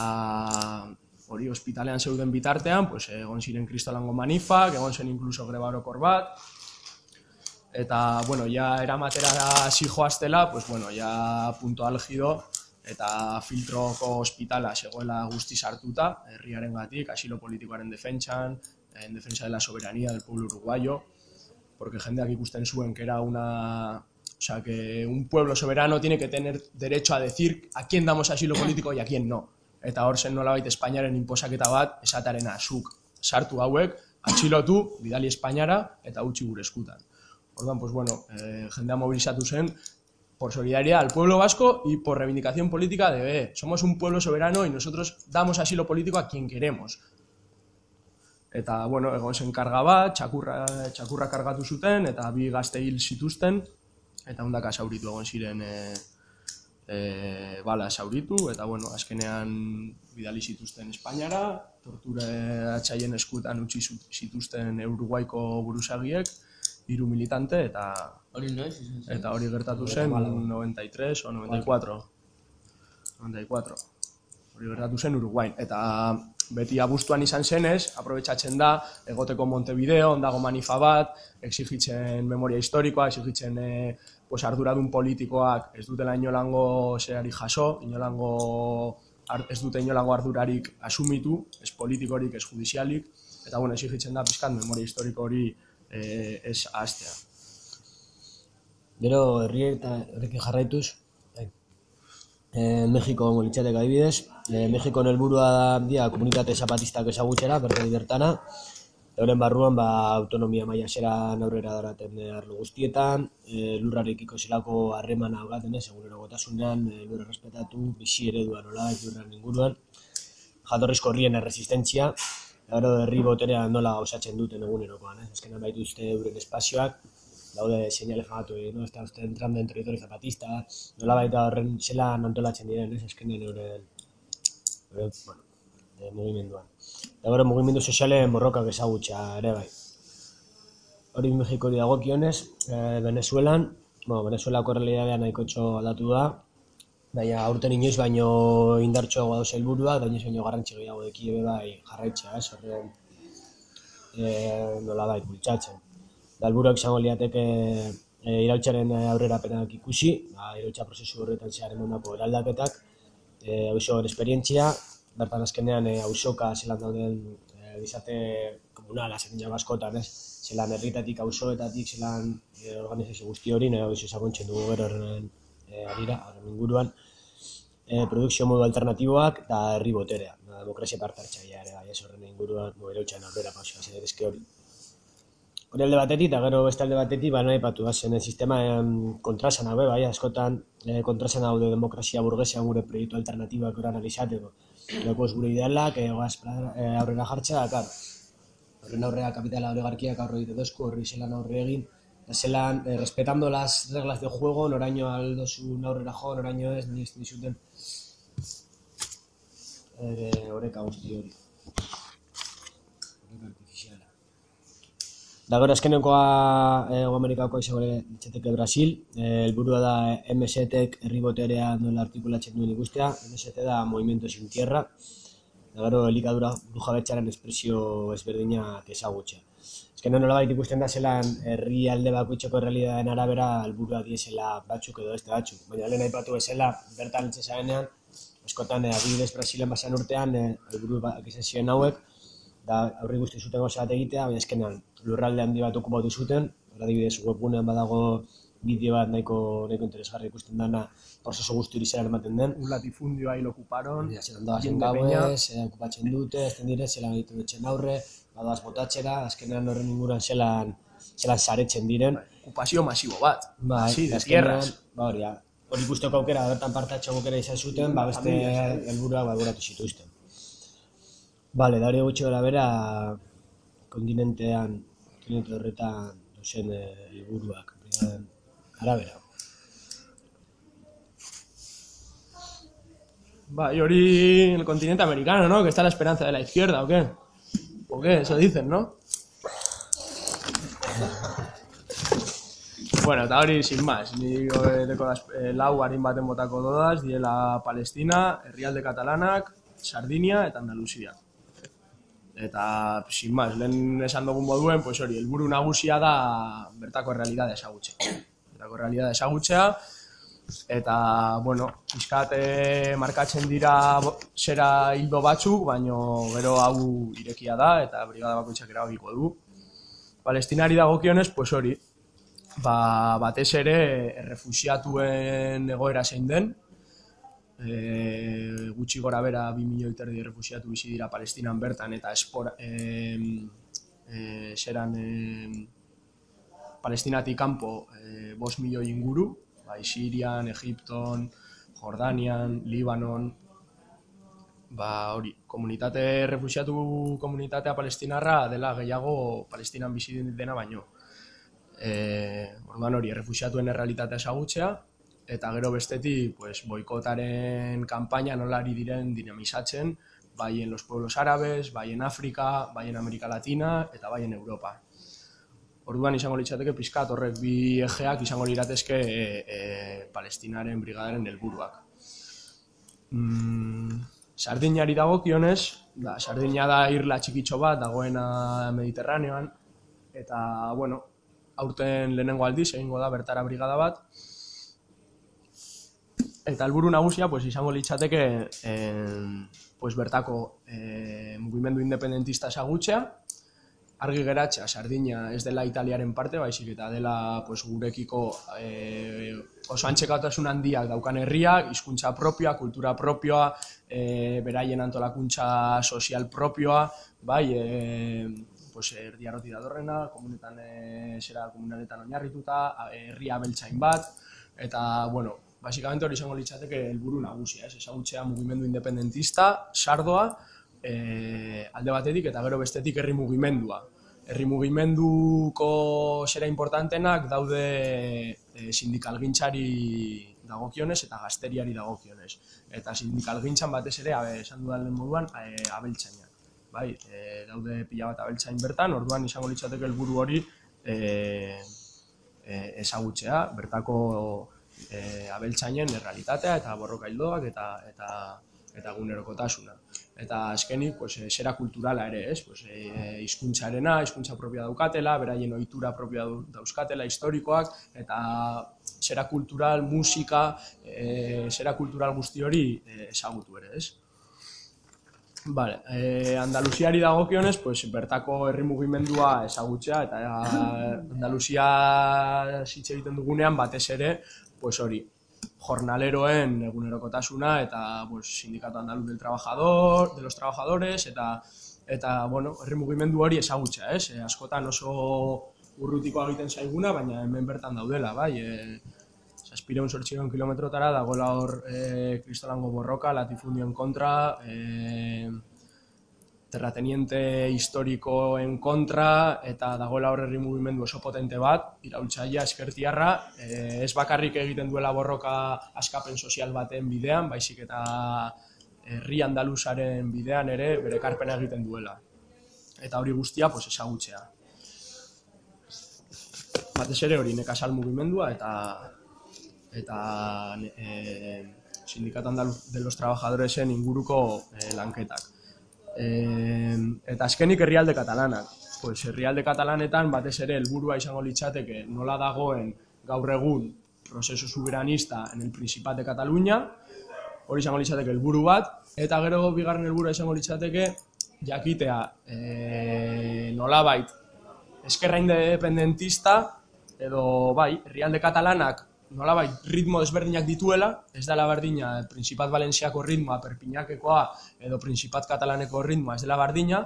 hori ospitalean zeuden bitartean, pues, egon ziren kristolango manifak, egon zen inkluso greba orokor bat, eta, bueno, ja eramatera da zijoaztela, pues, bueno, ja punto algido, eta filtroko ospitala zegoela guzti sartuta, herriaren gatik, asilo politikoaren defentsan, en defensa de la soberanía del pueblo uruguayo, porque jendeak ikusten zuen que era una... O sea, que un pueblo soberano tiene que tener derecho a decir a quién damos asilo político y a quién no. Eta hor zen nolabait Espainiaren inposaketa bat esatarena zuk sartu hauek, atxilotu, bidali Espainiara eta utzi gure eskutan. Orduan, pues bueno, eh, jendea mobilizatu zen por solidaridad al pueblo vasco y por reivindicación política de, eh, somos un pueblo soberano y nosotros damos asilo político a quien queremos. Eta, bueno, egon zen karga bat, txakurra, txakurra kargatu zuten, eta bi gazte hil zituzten, eta hundaka zauritu egon ziren e, e, bala zauritu, eta, bueno, azkenean bidali zituzten Espainiara, tortura atxaien eskutan utzi zituzten Uruguaiko buruzagiek, hiru militante, eta Hori noiz eta hori gertatu zen 93 o 94. 94. Hori gertatu zen Uruguain. Eta beti abuztuan izan zenez, aprobetsatzen da, egoteko Montevideo, ondago manifa bat, exigitzen memoria historikoa, exigitzen e, pues, arduradun politikoak ez dutela inolango zehari jaso, inolango ez dute inolango ardurarik asumitu, ez politikorik, ez judizialik, eta bueno, exigitzen da pizkat memoria historiko hori e, ez ahaztea. Gero herri eta horrekin jarraituz. E, Mexiko gongo litzateke adibidez, e, Mexikon helburua da dia komunitate zapatistak ezagutzera, bertari bertana, Euren barruan ba, autonomia maila zeran aurrera daraten eh, arlo guztietan, e, lurrarekiko zelako harremana haugaten ez, egunerokotasunean, e, lurra respetatu, bizi eredua nola, lurraren inguruan, jatorrizko horrien erresistentzia, gero herri boterea nola osatzen duten egunerokoan, ez? Azkenan baitu uste euren espazioak, daude seinale fagatu egin, no? Está usted entrando en territorio zapatista, nola baita horren zelan antolatzen diren, ez? Azkenen euren, euren, bueno, e, mugimenduan. Eta gero mugimendu sozialen borrokak ezagutza ere bai. Hori Mexikori dagokionez, e, Venezuelan, bueno, Venezuelako realitatea nahiko txo aldatu da, baina aurten inoiz baino indartsuagoa dauz helburuak, da inoiz baino garrantzi gehiago deki bai jarraitzea, ez, horren e, nola bai, bultzatzen. Da helburuak izango liateke e, iraultzaren aurrerapenak ikusi, ba, iraultza prozesu horretan zehar emandako eraldaketak, e, auzoen esperientzia, bertan azkenean e, auzoka zelan dauden e, gizarte komunala, zen ja askotan, ez? Zelan herritatik, auzoetatik, zelan e, organizazio guzti hori, nire hori sakontzen dugu gero horren e, arira, horren inguruan, e, produkzio modu alternatiboak eta herri boterea, da, demokrazia parte hartzailea ere, bai, ez horren inguruan, no, irautxan aurrera pausoa, zer eske hori. Hori alde batetik, eta gero beste alde batetik, ba, nahi patu da, zen sistema em, kontrasan hau, bai, askotan e, kontrasan hau de demokrazia burgesia gure proiektu alternatibak ora analizateko. Lekoz gure idealak, e, goaz, e, aurrera jartzea, da, karo. horren aurrea kapitala oligarkiak aurre egite dozku, horri zelan aurre egin, eta zelan, eh, respetando las reglas de juego, noraino aldozu aurrera jo, noraino ez, nahi ez dizuten, ere oreka guzti hori. Oreka artifiziala. Da gero azkenekoa Ego Amerikakoa izango ditzeteke Brasil, eh, helburua da MST-ek herriboterea nola artikulatzen duen ikustea, MST da Movimiento Sin Tierra, da gero elikadura burujabetxaren espresio ezberdinak ezagutzea. Ezken nola baita ikusten da zelan herri alde bakoitzeko realitateen arabera helburua diesela batzuk edo beste batzuk. Baina lehen aipatu bezala bertan etxe zarenean, askotan eh, adibidez Brasilen basan urtean eh, helburu bak izan ziren hauek, da aurri guzti zuten gauza bat egitea, baina ezkenean lurralde handi bat okupatu zuten, adibidez webgunean badago bideo bat nahiko, nahiko interesgarri ikusten dana prozesu guzti hori zelan ematen den. Un latifundio ahí lo ocuparon. Ja, jende peña. gauez, zelan okupatzen dute, ez den dire, zelan egiten dutxen aurre, badoaz botatxera, azkenean horren inguruan zelan, zelan saretzen diren. Ocupazio masibo bat. Bai, sí, de azkenean, tierras. Ba hori, hori ikusteko aukera, bertan partatxo aukera izan zuten, ba beste helburuak balboratu zituzten. Bale, da hori gutxi gara bera, kontinentean, kontinente horretan dozen eh, helburuak, brigaden arabera. Va, y hori el continente americano, ¿no? Que está la esperanza de la izquierda, ¿o qué? ¿O qué? Eso dicen, ¿no? Bueno, eta hori, sin más, ni deko da, eh, lau harin baten botako dodaz, diela Palestina, herrialde katalanak, Sardinia eta Andalusia. Eta, sin más, lehen esan dugun moduen, pues hori, helburu nagusia da bertako realitatea esagutzea. Bertako realitatea esagutzea, eta, bueno, pixkat eh, markatzen dira zera hildo batzuk, baino gero hau irekia da, eta brigada bakoitzak erabakiko du. Palestinari dagokionez, pues hori, ba, batez ere errefusiatuen egoera zein den, e, gutxi gora bera 2 milioi terdi errefusiatu bizi dira Palestinan bertan eta espora, e, e, zeran e, Palestinatik kanpo e, 5 milioi inguru, bai Sirian, Egipton, Jordanian, Libanon, ba hori, komunitate errefusiatu komunitatea palestinarra dela gehiago Palestinan bizi dena baino. E, orduan hori, errefusiatuen errealitatea esagutzea, eta gero bestetik, pues, boikotaren kanpaina nola ari diren dinamizatzen, bai en los pueblos árabes, bai en Afrika, bai en Amerika Latina, eta bai en Europa. Orduan izango litzateke pizkat horrek bi ejeak izango liratezke e, e, Palestinaren brigadaren helburuak. Mm, Sardinari dagokionez, da, Sardinia da irla txikitxo bat, dagoena Mediterraneoan, eta, bueno, aurten lehenengo aldiz egingo da bertara brigada bat. Eta helburu nagusia pues, izango litzateke eh, pues, bertako eh, mugimendu independentista esagutzea, argi geratzea Sardinia ez dela Italiaren parte, baizik eta dela pues, gurekiko eh, oso antxekatasun handiak daukan herria, hizkuntza propioa, kultura propioa, eh, beraien antolakuntza sozial propioa, bai, eh, pues, erdi arroti datorrena, komunetan, eh, zera komunanetan oinarrituta, herria beltzain bat, eta, bueno, Basikamente hori izango litzateke helburu nagusia, ez? Ezagutzea mugimendu independentista, sardoa, eh, alde batetik eta gero bestetik herri mugimendua. Herri mugimenduko zera importantenak daude eh, sindikalgintzari dagokionez eta gazteriari dagokionez. Eta sindikalgintzan batez ere, abe, esan dudan lehen moduan, eh, abeltzainak. Bai, eh, daude pila bat abeltzain bertan, orduan izango litzateke helburu hori eh, eh, ezagutzea, bertako eh, abeltzainen errealitatea eta borroka hildoak eta eta eta egunerokotasuna. Eta azkenik, pues, eh, zera kulturala ere, ez? Pues, eh, hizkuntzarena, hizkuntza propioa daukatela, beraien ohitura propioa dau- dauzkatela, historikoak, eta zera kultural, musika, eh, zera kultural guzti hori eh, ezagutu ere, ez? Vale, eh, Andaluziari dagokionez, pues, bertako herri mugimendua ezagutzea eta <laughs> Andaluzia hitz egiten dugunean batez ere, pues hori, jornaleroen egunerokotasuna eta pues, sindikato andaluz del trabajador, de los trabajadores eta eta bueno, herri mugimendu hori ezagutzea, ez? E, askotan oso urrutikoa egiten zaiguna, baina hemen bertan daudela, bai? E, Zazpireun sortxireun kilometrotara dagoela hor e, kristolango borroka, latifundioen kontra, e, terrateniente historikoen kontra eta dagoela horrerri mugimendu oso potente bat, iraultzaia eskertiarra, e, ez bakarrik egiten duela borroka askapen sozial baten bidean, baizik eta herri andaluzaren bidean ere bere karpena egiten duela. Eta hori guztia pues, ezagutzea. Batez ere hori nekazal mugimendua eta eta e, Sindicato Andaluz de los Trabajadoresen inguruko e, lanketak. E, eta azkenik herrialde katalanak. Pues herrialde katalanetan batez ere helburua izango litzateke nola dagoen gaur egun prozesu soberanista en el Principat de Cataluña, hori izango litzateke helburu bat, eta gero bigarren helburua izango litzateke jakitea e, nolabait eskerra independentista edo bai, herrialde katalanak nolabait ritmo desberdinak dituela, ez dela berdina Principat Valentziako ritmoa, Perpinakekoa edo Principat Katalaneko ritmoa ez dela berdina,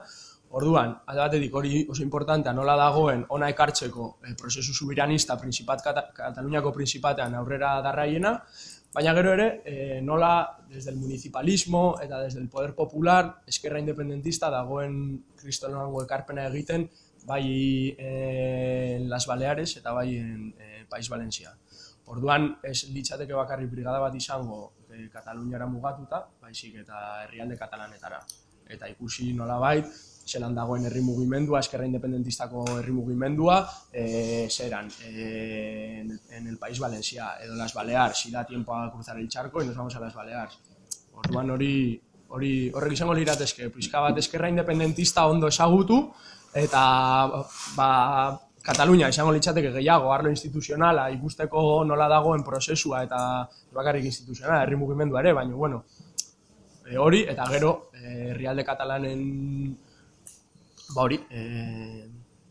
Orduan, alde batetik hori oso importantea nola dagoen ona ekartzeko eh, prozesu subiranista Principat Kata Kataluniako Principatean aurrera darraiena, baina gero ere eh, nola desde el municipalismo eta desde el poder popular eskerra independentista dagoen kristolonango ekarpena egiten bai en Las Baleares eta bai en eh, País Valencia. Orduan, ez litzateke bakarrik brigada bat izango e, Kataluniara mugatuta, baizik eta herrialde katalanetara. Eta ikusi nola bait, zelan dagoen herri mugimendua, eskerra independentistako herri mugimendua, e, zeran, e, en, en el País Valencia, edo Las Balears, si da tiempo a cruzar el charco, y nos vamos a Las Balears. Orduan hori, hori horrek izango liratezke, pixka bat eskerra independentista ondo esagutu, eta ba, Katalunia izango litzateke gehiago arlo instituzionala ikusteko nola dagoen prozesua eta bakarrik instituzionala herri mugimendua ere, baina bueno, e, hori eta gero e, herrialde katalanen ba hori, e,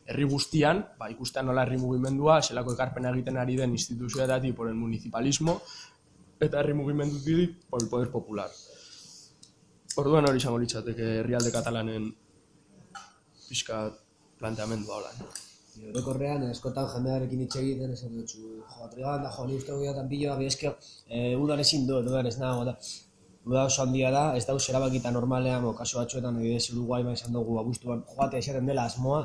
herri guztian, ba, ikustean nola herri mugimendua, zelako ekarpena egiten ari den instituzioetatik por el municipalismo eta herri mugimendutik por el poder popular. Orduan hori izango litzateke herrialde katalanen pixka planteamendua hola. Orokorrean, eskotan jendearekin hitz egiten, esan dut, jo, trigan da, jo, ni uste guia tanpilloa, bi eske, e, udan ezin du, udan ez nago, da, uda oso handia da, ez dauz erabakita normalean, o kaso batzuetan, adibidez, Uruguai ma izan dugu abuztuan, joatea esaten dela asmoa,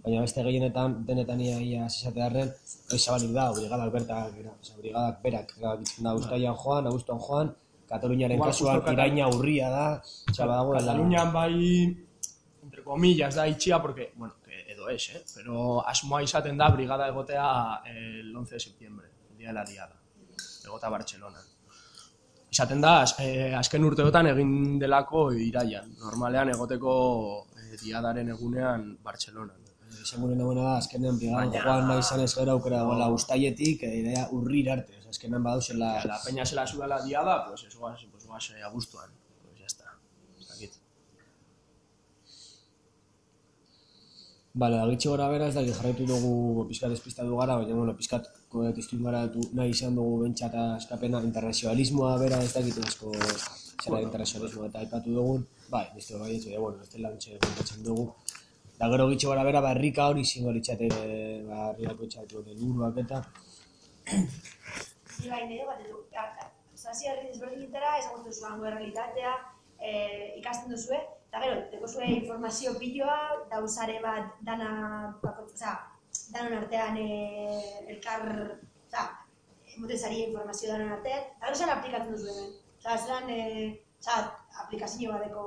baina beste gehienetan, denetan ia, ia esatearen, hori zabalik da, brigadak bertak, era, oza, brigadak berak, erabakitzen da, ustaian joan, abuztuan joan, Kataluniaren kasuan, iraina urria da, dago, Katalunian bai, entre comillas, da itxia, porque, bueno, edo es, eh? pero asmoa izaten da brigada egotea el 11 de septiembre, el día de la diada, egota Bartxelonan. Izaten da, az, eh, azken urteotan egin delako iraian, normalean egoteko eh, diadaren egunean Bartxelonan. Izango nena buena da, azkenean brigada joan nahi izan ez gero aukera dagoela ustaietik, idea urrir arte, azkenean badauzela... La peña se la sube a la diada, pues eso vas, pues vas eh, a gustuan, pues ya está. Ez dakit. Bale, agitxe gora bera ez dakit jarraitu dugu pizkat despistatu gara, baina bueno, pizkat kodekistuin gara du, nahi izan dugu bentsa eskapena internazionalismoa bera ez dakit asko zera internazionalismoa eta aipatu dugun, bai, nizte bai etxe, bueno, ez dela bentsa kontatzen dugu. Da gero gitxe gora bera, ba, herrika hori zingo litzate, ba, herriako etxatu helburuak eta, Ni bai, nire bat edu, zasi herri desberdinetara, ezagutzen duzu hango errealitatea, eh, ikasten duzue, eta gero, teko zue informazio piloa, dauzare bat dana, bako, oza, danon artean eh, elkar, oza, emoten zari informazio danon artean, eta gero zer aplikatzen duzu hemen. Oza, zelan, eh, oza, aplikazio bateko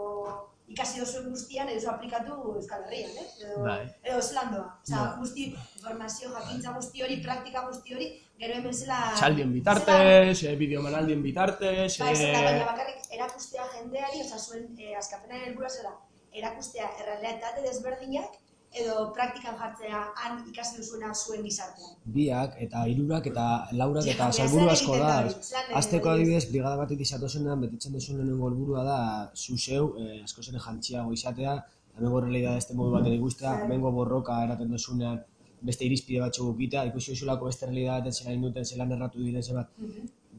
ikasi duzuen guztian, edo aplikatu Euskal Herrian, eh? Edo, Bai. edo doa. Oza, Bai. guzti, informazio, jakintza guzti hori, praktika guzti hori, gero hemen zela... Txaldien bitartez, eh, bideomanaldien bitartez, Bai, zela, eh, baina bakarrik erakustea jendeari, oza, zuen eh, askapenaren helburua zela, erakustea errealitate desberdinak, edo praktikan jartzea han ikasi duzuena zuen gizartean. biak eta hirurak eta laurak eta salburu asko da. Azteko adibidez, brigada batetik zatozenean, betitzen duzun lehenengo helburua da, zu eh, asko zen jantxiago izatea, hemengo realidad este modu baten ikustea, hemengo borroka eraten duzunean, beste irizpide batzu gukita, ikusi duzulako beste realidad baten zelan induten, zelan erratu diren zenbat,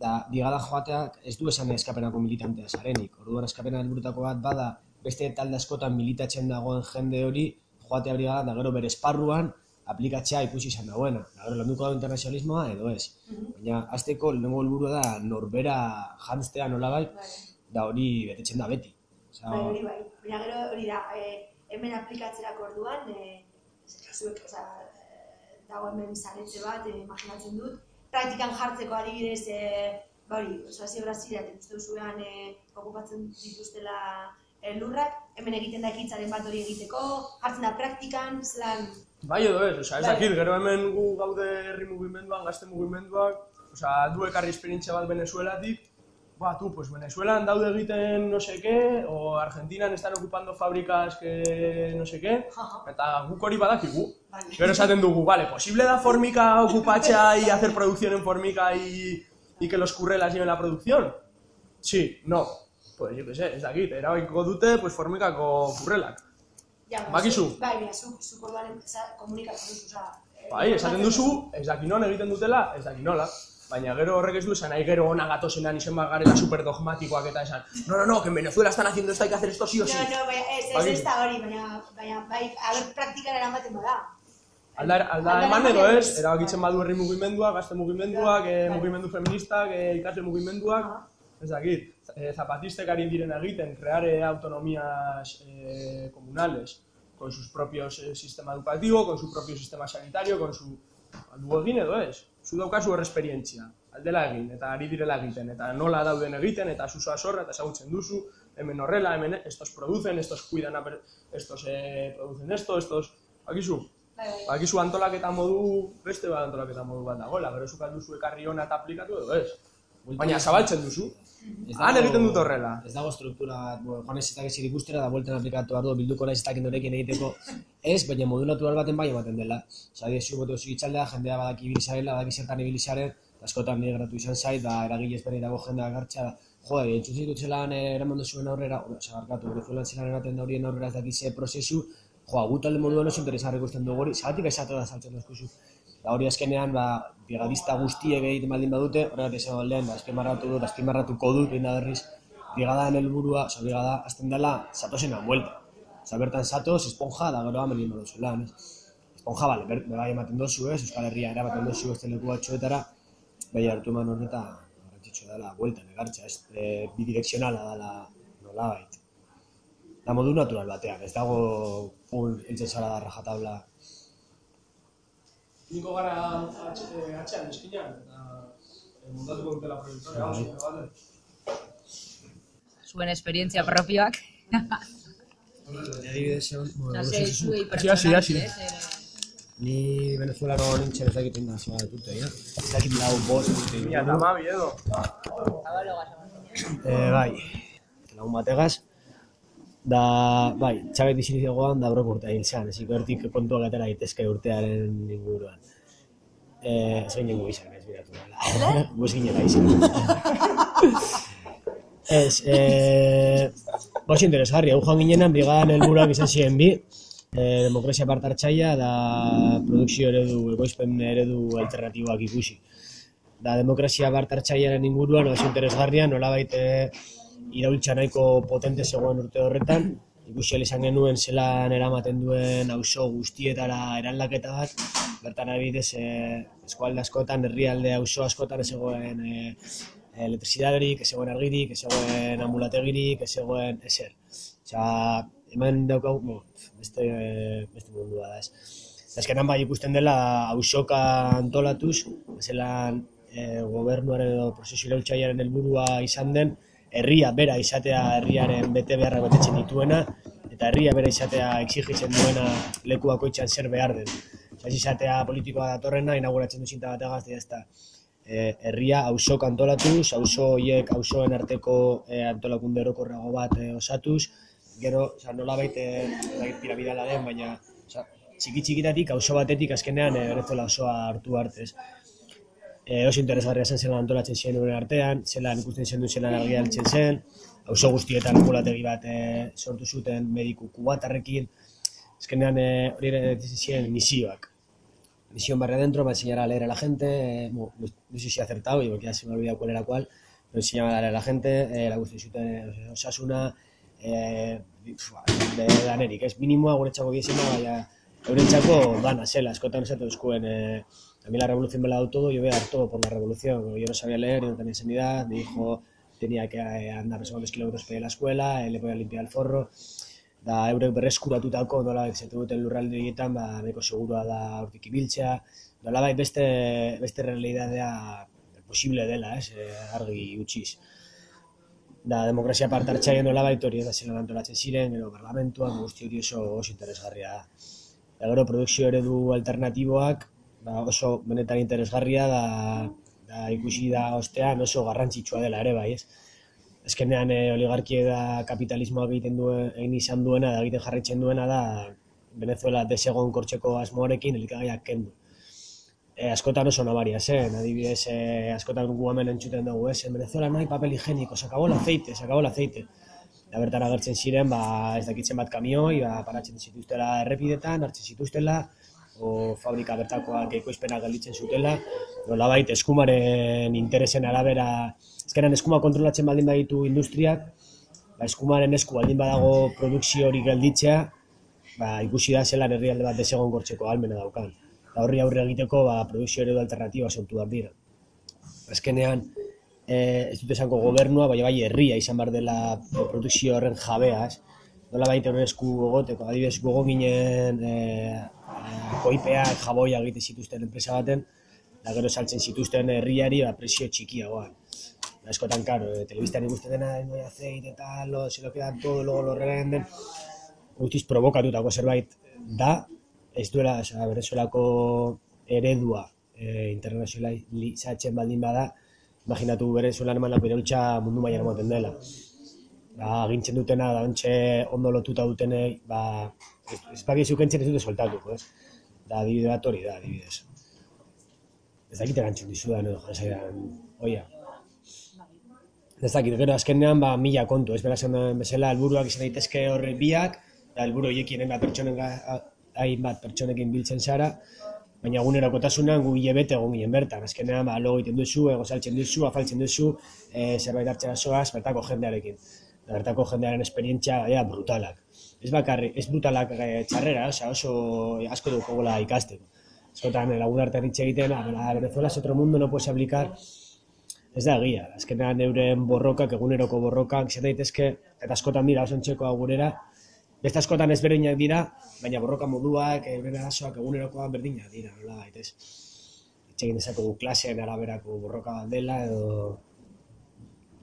da brigada joateak ez du esan eskapenako militantea zarenik. Orduan eskapena helburutako bat bada beste talde askotan militatzen dagoen jende hori joatea brigada da gero bere esparruan aplikatzea ikusi izan dagoena. Da gero landuko da internazionalismoa edo ez. Baina azteko lehenengo helburua da norbera jantztea nolabait, Bai, da hori betetzen da beti. Osea, bai, hori bai. Baina gero hori da, e, hemen aplikatzerako orduan, e, zuek, oza, e, dago hemen zaretze bat, e, imaginatzen dut, praktikan jartzeko adibidez, e, ba hori, ospazio Brasilia, uste duzuean e, okupatzen dituztela lurrak, hemen egiten da ekitzaren bat hori egiteko, jartzen da praktikan, zelan, Bai edo ez, osea, ez Bai. dakit, gero hemen gu gaude herri mugimenduan, gazte mugimenduak, osea, du ekarri esperientzia bat Venezuelatik, ba, tu, pues Venezuelan daude egiten no sé qué, o Argentinan están ocupando fábricas que no sé qué, Jaja. eta guk hori badakigu. Vale. Gero esaten dugu, vale, posible da Formica ocupatzea <laughs> y hacer producción en Formica y, y que los currelas lleven la producción? Sí, no. Pues yo qué sé, ez dakit, erabakiko dute, pues Formicako kurrelak. Ja, baina Bakizu? zu- Bai, baina zu, zu komunikatzen duzu, oza... e, Bai, esaten duzu, ez daki non egiten dutela, ez daki nola. Baina gero horrek ez du esan, nahi gero ona gatozenan izen bat garela super dogmatikoak eta esan, no, no, no, que en Venezuela están haciendo esto, hay que hacer esto sí o sí. No, no, baina ez, ez Bai. ez da hori, baina, baina, bai, haber praktikara eramaten bada. Alda, alda eman edo ez, erabakitzen badu herri mugimenduak, gazte mugimenduak, eh, Bai. mugimendu feministak, eh, ikasle mugimenduak. Ez dakit, eh, zapatistek ari diren egiten, crear eh, autonomías eh, comunales, con sus propios eh, sistema educativo, con su propio sistema sanitario, con su... Aldu egin edo ez, zu daukazu hor esperientzia, aldela egin, eta ari direla egiten, eta nola dauden egiten, eta zuzoa zorra, eta ezagutzen duzu, hemen horrela, hemen estos producen, estos cuidan, estos eh, producen esto, estos... Bakizu, Bai, bai. Bakizu antolaketa modu, beste bat antolaketa modu bat dagoela, gero zuk duzu ekarri hona eta aplikatu edo ez. Baina zabaltzen duzu. Han dago- egiten dut horrela. Ez dago struktura bat, bueno, joan ez ez dakit ikustera da bueltan aplikatu ardo bilduko naiz ez dakit norekin egiteko. Ez, baina modu natural baten bai ematen dela. Osa, zu botu zu itzaldea, jendea badaki ibili zarela, badaki zertan ibili zaren, eta askotan nire gratu izan zait, da eragile ezberdin dago jendea gartxa, jo, entzun zitut zelan eh, eraman duzuen aurrera, osa, barkatu, Venezuelan zelan eraten da horien aurrera ez dakize prozesu, jo, agu talde moduan oso interesgarri ikusten dugu hori, zagatik esatu da saltzen duzkuzu. Da hori azkenean, ba, brigadista guztiek egiten baldin badute, horregatik esan aldean, da, azpimarratu dut, azpimarratuko dut, behin da berriz, brigadaren helburua, oza, brigada, azten dela, zatozena buelta. Oza, bertan zatoz, esponja, da gero hamen ingo duzu lan, ez? Esponja, bale, ber, bai ematen dozu, ez? Euskal Herria eramaten dozu ez leku batzuetara, bai hartu eman horreta, garrantzitsua dela, bueltan, egartza, ez? E, bidirekzionala dela, nola bait. Da modu natural batean, ez dago full eltzen zara da rajatabla. Niko gara atxe- atxean, eskinan, eta montatuko dutela proiektorea, oso, bale? zuen esperientzia propioak. Ez? Eh, Ni Venezuelako nintzen ez dakit inda zua dute, ja? Ez dakit lau bost dute. Mila eta hamabi edo. Zabaloga esan Eh, bai, lagun bategaz. Da, bai, txabet izinizegoan da brok urtea hil zan, eziko ertik kontuak atera daitezke urtearen inguruan. Eh, ez ginen gu izan, ez biratu dela. <laughs> Guz ginela izan. <laughs> ez, eh, bos interesgarri, hau joan ginenan, brigadan helburuak izan ziren bi, eh, demokrazia part hartzaia da produkzio eredu, ekoizpen eredu alternatiboak ikusi da demokrazia bart hartzailearen inguruan oso interesgarria nolabait e, iraultza nahiko potente zegoen urte horretan ikusi izan genuen zelan eramaten duen auzo guztietara eraldaketa bat bertan adibidez e, eskualde askotan herrialde auzo askotan ez zegoen e, elektrizidaderik, ez zegoen argirik, ez zegoen ambulategirik, ez zegoen ezer. Osea, hemen daukagu, bo, beste, beste mundua da ez. Azkenan bai ikusten dela ausoka antolatuz, zelan e, gobernuaren edo prozesu iraultzailearen helburua izan den, herria bera izatea herriaren bete beharra betetzen dituena, eta herria bera izatea exigitzen duena leku bakoitzan zer behar den. Ez izatea politikoa datorrena, inauguratzen du zinta bategaz, ez da. E, herria auzok antolatuz, auzo horiek auzoen arteko e, antolakunde orokorrago bat e, osatuz, gero, oza, nolabait, e, piramidala den, baina oza, txiki txikitatik auzo batetik azkenean e, Venezuela osoa hartu artez. E, oso interesgarria zen zelan antolatzen ziren euren artean, zelan ikusten zen du zelan argia heltzen zen, auzo guztietan anbulategi bat e, sortu zuten mediku kubatarrekin, azkenean e, hori ere ziren misioak. Misión barrio adentro, me enseñará a leer a la gente, eh, no, no sé si he acertado, y porque ya se me ha olvidado cuál era cuál, me enseñaba a leer a la gente, eh, la guzti zuten eh, osasuna, eh, de danerik, ez minimoa guretzako giesena, baina eurentzako dana zela, askotan esaten euskuen, eh, a mí la revolución me la dado todo, yo voy a dar todo por la revolución, yo no sabía leer, yo no tenía sanidad, mi hijo tenía que eh, andar no sé cuántos kilómetros para ir a la escuela, le voy a limpiar el forro, da eurek berreskuratutako nola zaitu duten lurralde horietan, ba, nahiko segurua da hortik ibiltzea, nolabait beste, beste realidadea posible dela, ez, eh, argi utziz. Da, demokrazia parte hartzaile nolabait hori eta zelan antolatzen ziren, gero parlamentuan guzti hori oso, oso interesgarria da. Da, gero produkzio eredu alternatiboak, ba, oso benetan interesgarria da, da ikusi da ostean oso garrantzitsua dela ere bai, ez? Ezkenean e, oligarkia da kapitalismoak egiten duen, egin izan duena, da egiten jarraitzen duena da Venezuela desegon kortxeko asmoarekin elikagaiak kendu. E, askotan oso nabaria zen, adibidez, e, askotan gu hemen entzuten dugu, ez? En Venezuela hay papel higiénico, se acabó el aceite, se acabó el aceite. Da bertan agertzen ziren, ba, ez dakitzen bat kamioi, ba, paratzen zituztela errepidetan, hartzen zituztela, o fabrika bertakoak ekoizpenak gelditzen zutela, nolabait eskumaren interesen arabera, ezkeran eskuma kontrolatzen baldin baditu industriak, ba, eskumaren esku baldin badago produkzio hori gelditzea, ba, ikusi da zelan herrialde bat desegon gortzeko almena daukan. Da horri aurre egiteko ba, produkzio eredu alternatiba sortu behar dira. Azkenean, e, ez dut esango gobernua, bai bai herria izan behar dela produkzio horren jabea, ez? Nola baita horren esku gogoteko, adibidez gogo ginen e, koipeak jaboia egite zituzten enpresa baten, da gero saltzen zituzten herriari ba, presio txikiagoa. Ba, Askotan, karo, e, telebistan ikusten dena, no hay aceite eta lo, se lo quedan todo, luego lo revenden. Guztiz provokatutako zerbait da, ez duela, oza, Venezuelako eredua e, internazionalizatzen baldin bada, imaginatu Venezuelan eman bere hultza mundu mailan ematen dela. Ba, gintzen dutena, da ondo lotuta dutenei, ba, ez, bakizu kentzen ez dute soltatuko, ez? Da, adibide bat hori da, adibidez. Ez dakit erantzun dizudan edo jasaidan, oia. Ez dakit, gero azkenean, ba, mila kontu, ez bera zen bezala, helburuak izan daitezke horre biak, da, helburu horiekien hainbat pertsonen ga- hainbat pertsonekin biltzen zara, baina egunerokotasunean gu hile bete egon ginen bertan, azkenean, ba, lo egiten duzu, ego saltzen duzu, afaltzen duzu, e, zerbait hartzera zoaz, bertako jendearekin. Da, bertako jendearen esperientzia, ja, brutalak. Ez bakarri, ez brutalak e, txarrera, osea, oso asko dugu gola ikasteko. Askotan, eh, lagun artean hitz egiten, ah, "Bela, Venezuela es otro mundo, no puedes aplicar, ez da egia, azkenean euren borrokak, eguneroko borrokak, izan daitezke, eta askotan dira oso entxeko agurera, beste askotan ezberdinak dira, baina borroka moduak, euren arazoak egunerokoak berdinak dira, nola baitez. Itxegin dezakegu klaseen araberako borroka bat dela, edo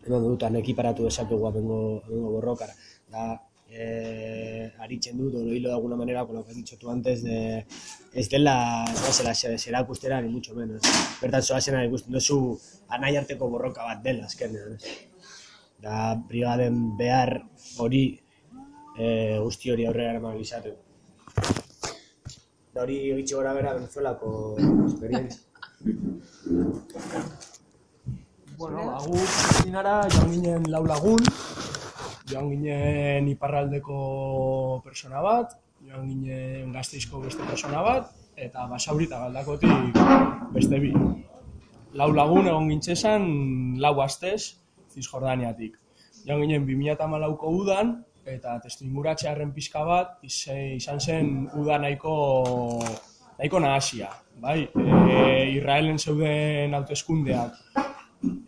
eman dutan ekiparatu dezakegu abengo, abengo borrokara. Da, eh, aritzen dut, o lo hilo de alguna manera con lo que he dicho tú antes, de, ez dela, dela zera ikustera, ni mucho menos. Bertan zoazena ikusten duzu anai arteko borroka bat dela, azkenean. ez. Da, brigaden behar hori, e, guzti hori aurrera izateko. Da hori egitxe gora bera Venezuelako esperientzia. Bueno, gu zinara joan ginen lau lagun, joan ginen iparraldeko persona bat, joan ginen gazteizko beste persona bat, eta basauri eta galdakotik beste bi. Lau lagun egon gintzesan lau astez Cisjordaniatik. Joan ginen 2008ko udan, eta testu inguratxearen pixka bat, ize- izan zen uda nahiko, nahiko nahasia. Bai, e, Israelen zeuden hauteskundeak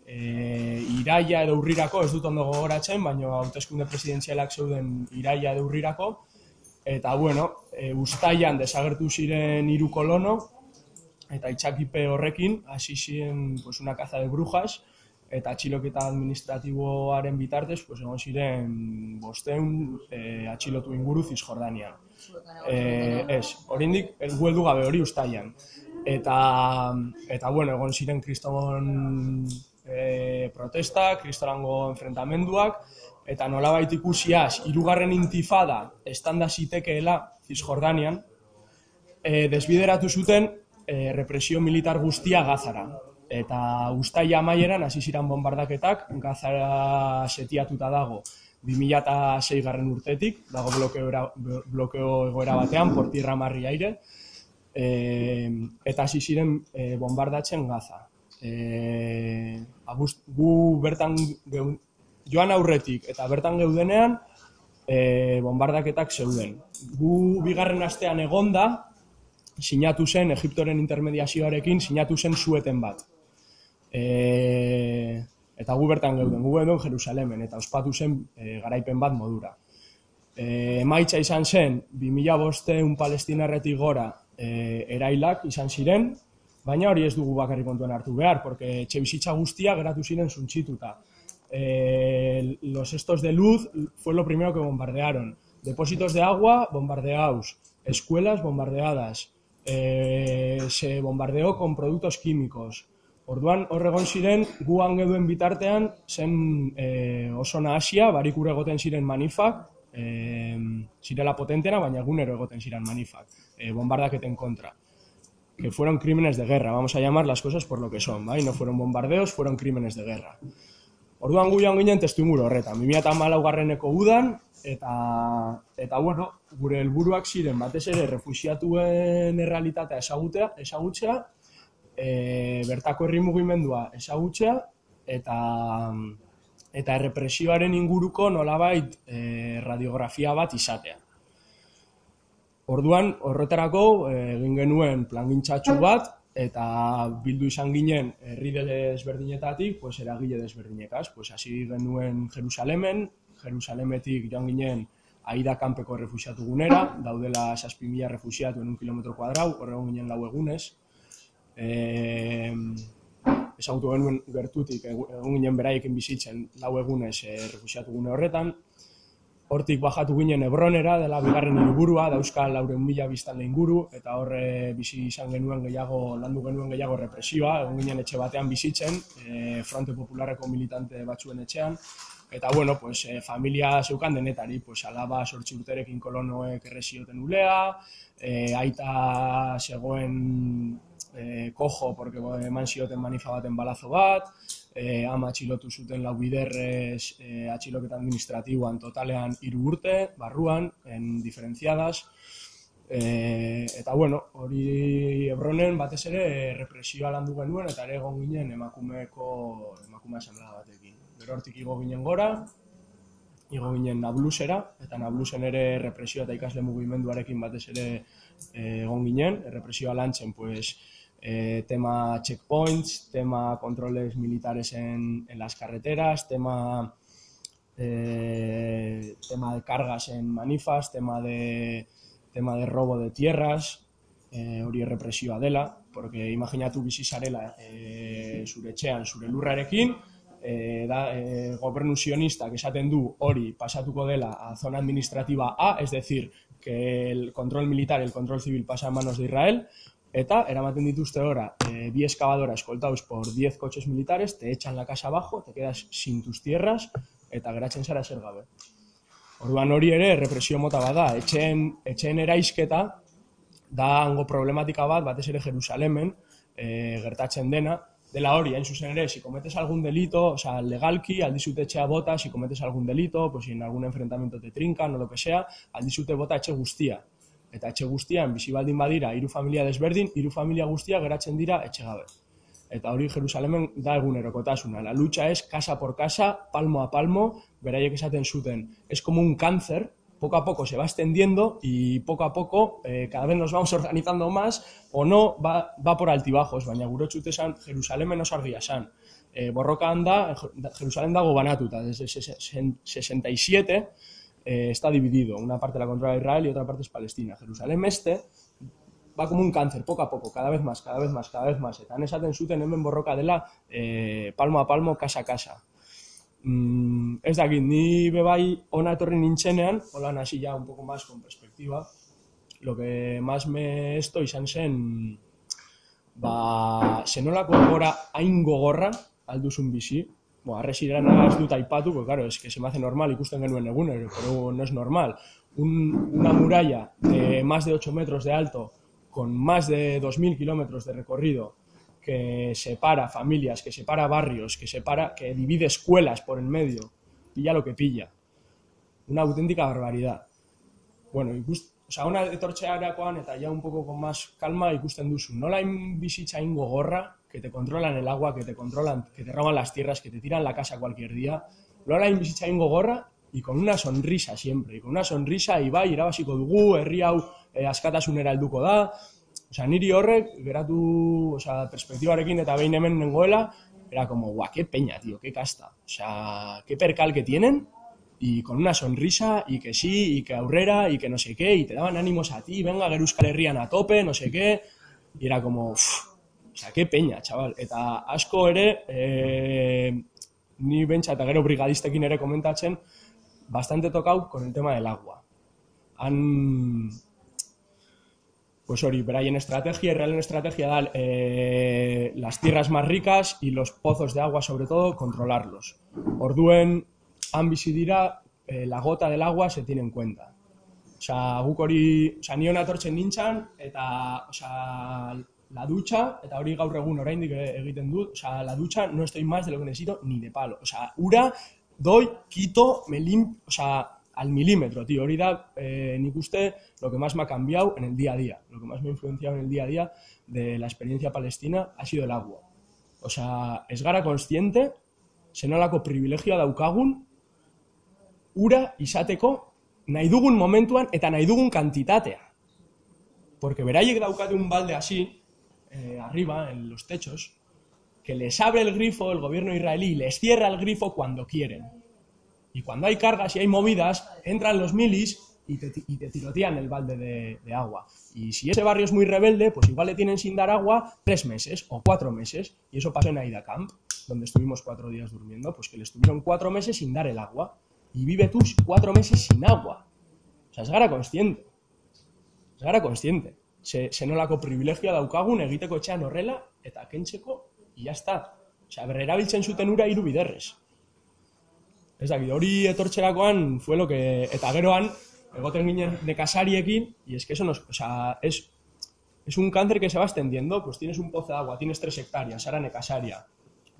e, iraia edo urrirako, ez dut ondo gogoratzen, baina hauteskunde presidentzialak zeuden iraia edo urrirako, eta bueno, e, ustaian desagertu ziren hiru kolono, eta itxakipe horrekin, hasi ziren pues, una caza de brujas, eta atxiloketa administratiboaren bitartez, pues, egon ziren bosteun e, atxilotu inguru Cisjordanian. E, ez, oraindik heldu gabe hori ustaian. Eta, eta bueno, egon ziren kriston e, protesta, kristorango enfrentamenduak, eta nolabait ikusiaz, hirugarren intifada estanda zitekeela Cisjordanian, e, desbideratu zuten e, represio militar guztia Gazara. Eta ustaia amaieran hasi ziren bombardaketak, Gazara setiatuta dago 2006 garren urtetik, dago blokeo, blokeo egoera batean, por tierra marri aire, e, eta hasi ziren e, bombardatzen Gaza. E, abuz, gu bertan geu, joan aurretik eta bertan geudenean e, bombardaketak zeuden. Gu bigarren astean egonda, sinatu zen, Egiptoren intermediazioarekin, sinatu zen zueten bat. E, eta gu bertan geuden, gu geuden Jerusalemen, eta ospatu zen e, garaipen bat modura. E, emaitza izan zen, 2000 bosteun palestinarretik gora e, erailak izan ziren, baina hori ez dugu bakarrik kontuan hartu behar, porque etxe bizitza guztia geratu ziren zuntxituta. Eh, los estos de luz fue lo primero que bombardearon. Depósitos de agua bombardeados, escuelas bombardeadas, eh, se bombardeó con productos químicos. Orduan, hor egon ziren, gu angeduen bitartean, zen eh, oso nahasia, barikure egoten ziren manifak, eh, zirela potentena, baina egunero egoten ziren manifak, eh, bombardaketen kontra. Que fueron crímenes de guerra, vamos a llamar las cosas por lo que son, bai? No fueron bombardeos, fueron crímenes de guerra. Orduan gu joan ginen testu inguru horretan, 2008 garreneko udan, eta, eta bueno, gure helburuak ziren batez ere refusiatuen errealitatea ezagutea, ezagutzea, e, bertako herri mugimendua ezagutzea, eta, eta errepresioaren inguruko nolabait e, radiografia bat izatea. Orduan, horretarako eh, egin genuen plangintzatxu bat, eta bildu izan ginen herri desberdinetatik, pues, eragile desberdinekaz. Pues, hasi genuen Jerusalemen, Jerusalemetik joan ginen Aida kanpeko refusiatu gunera, daudela 6.000 refusiatu en un kilometro kuadrau, hor egon ginen lau egunez. E, ezagutu genuen gertutik, egon ginen beraiekin bizitzen lau egunez e, refusiatu gune horretan. Hortik bajatu ginen Hebronera, dela bigarren hiriburua, dauzka lauren mila biztanle inguru, eta horre bizi izan genuen gehiago, landu genuen gehiago represioa, egon ginen etxe batean bizitzen, e, Fronte Popularreko militante batzuen etxean, eta bueno, pues, e, familia zeukan denetari, pues, alaba sortzi urterekin kolonoek erresioten ulea, e, aita zegoen e, kojo, porque eman zioten manifa baten balazo bat, e, ama atxilotu zuten lau biderrez e, atxiloketa administratiboan totalean hiru urte, barruan, en diferentziadas, e, eta bueno, hori ebronen batez ere represioa landu genuen eta ere egon ginen emakumeko emakume asamblea batekin. Gero hortik igo ginen gora, igo ginen nablusera, eta nablusen ere represioa eta ikasle mugimenduarekin batez ere e, egon ginen, represioa lantzen, pues, eh, tema checkpoints, tema controles militares en, en las carreteras, tema, eh, tema de cargas en manifas, tema de, tema de robo de tierras, eh, hori represioa dela, porque imaginatu bizi zarela eh, zure etxean, zure lurrarekin, eh, da, eh, gobernu sionistak esaten du hori pasatuko dela a zona administrativa A, es decir, que el control militar, el control civil pasa a manos de Israel, eta eramaten dituzte ora eh, bi excavadora escoltados por 10 coches militares, te echan la casa abajo, te quedas sin tus tierras eta geratzen zara zer gabe. Orduan hori ere represio mota bada, etxeen, etxeen eraisketa da hango problematika bat, batez ere Jerusalemen, e, gertatzen dena, dela hori, hain zuzen ere, si cometes algún delito, o sea, legalki, aldizute etxea bota, si cometes algún delito, pues en algún enfrentamiento te trincan o lo que sea, aldizute bota etxe guztia. Eta etxe guztian, bizi baldin badira, hiru familia desberdin, hiru familia guztia geratzen dira etxe gabe. Eta hori Jerusalemen da egunerokotasuna. La lucha es casa por casa, palmo a palmo, beraiek esaten zuten. Es como un cáncer, poco a poco se va extendiendo y poco a poco eh, cada vez nos vamos <laughs> organizando más o no va, va por altibajos, baina gure txute esan Jerusalemen oso argia esan. E, borroka handa, Jerusalén dago banatuta, desde 67 eh, está dividido, una parte la controla Israel y otra parte es Palestina. Jerusalén este va como un cáncer, poco a poco, cada vez más, cada vez más, cada vez más. Eta esaten zuten hemen borroka dela eh, palmo a palmo, casa a casa. Mm, ez dakit, ni bebai ona etorri nintzenean, hola hasi ya un poco más con perspectiva, lo que más me esto izan zen, ba, zenolako gora hain gogorra alduzun bizi, Bo, arresiran ez dut aipatu, porque claro, es que se me hace normal ikusten genuen egunero, pero no es normal. Un, una muralla de más de 8 metros de alto, con más de 2.000 kilómetros de recorrido, que separa familias, que separa barrios, que separa, que divide escuelas por en medio, pilla lo que pilla. Una auténtica barbaridad. Bueno, ikust, o sea, una etortxearakoan eta ya un poco con más calma ikusten duzu. Nola bizitza hain gogorra, que te controlan el agua, que te controlan, que te roban las tierras, que te tiran la casa cualquier día. Hain bizitza hain gogorra, y con una sonrisa siempre, y con una sonrisa, ibai, irabaziko dugu, herri hau eh, askatasunera helduko da, Osea, niri horrek, geratu, osea, perspektibarekin eta behin hemen nengoela, era como, guau, qué peña, tío, qué casta. Osea, qué percal que tienen, y con una sonrisa, y que sí, y que aurrera, y que no sé qué, y te daban ánimos a ti, venga, gero Euskal Herrian a tope, no sé qué, y era como, uff, o sea, qué peña, chaval, eta asko ere, eh, ni bentsa eta gero brigadistekin ere komentatzen, bastante tocado con el tema del agua. Han, pues hori, beraien estrategia, irrealen estrategia da eh, las tierras más ricas y los pozos de agua, sobre todo, controlarlos. Orduen, han bizi dira, eh, la gota del agua se tiene en cuenta. Osea, guk hori, osea, nion atortzen nintzan, eta, osea, la ducha, eta hori gaur egun oraindik egiten dut, osea, la ducha no estoy más de lo que necesito ni de palo. Osea, ura, doy, quito, me lim, osea, al milímetro, tío. Hori da, eh, nik uste, lo que más me ha cambiado en el día a día, lo que más me ha influenciado en el día a día de la experiencia palestina ha sido el agua. Osea, ez gara consciente, zenolako privilegioa daukagun, ura izateko nahi dugun momentuan eta nahi dugun kantitatea. Porque beraiek daukate un balde así, eh, arriba, en los techos, que les abre el grifo el gobierno israelí y les cierra el grifo cuando quieren. Y cuando hay cargas y hay movidas, entran los milis y te, y te tirotean el balde de, de agua. Y si ese barrio es muy rebelde, pues igual le tienen sin dar agua tres meses o cuatro meses. Y eso pasó en Aida Camp, donde estuvimos cuatro días durmiendo, pues que le estuvieron cuatro meses sin dar el agua. Y vive tú cuatro meses sin agua. O sea, es gara consciente. Ez gara consciente. Se, zenolako privilegioa daukagun egiteko etxean horrela eta kentzeko, está. Osea, berrerabiltzen zuten ura hiru biderrez. Ez dakit, hori etortzerakoan fue lo que... Eta geroan, egoten ginen nekasariekin, y es que eso nos... O sea, es, es un cáncer que se va extendiendo, pues tienes un pozo de agua, tienes tres hectáreas, ahora necasaria,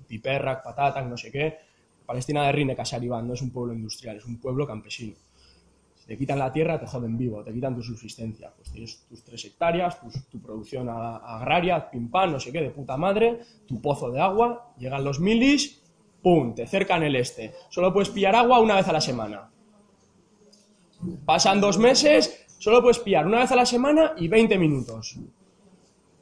piperrak, patatak, no sé qué. Palestina de Ri necasari bat, no es un pueblo industrial, es un pueblo campesino. Te quitan la tierra, te joden vivo, te quitan tu subsistencia. Pues tienes tus tres hectáreas, tu producción agraria, pim pam, no sé qué, de puta madre, tu pozo de agua, llegan los milis, pum, te cercan el este. Solo puedes pillar agua una vez a la semana. Pasan dos meses, solo puedes pillar una vez a la semana y 20 minutos.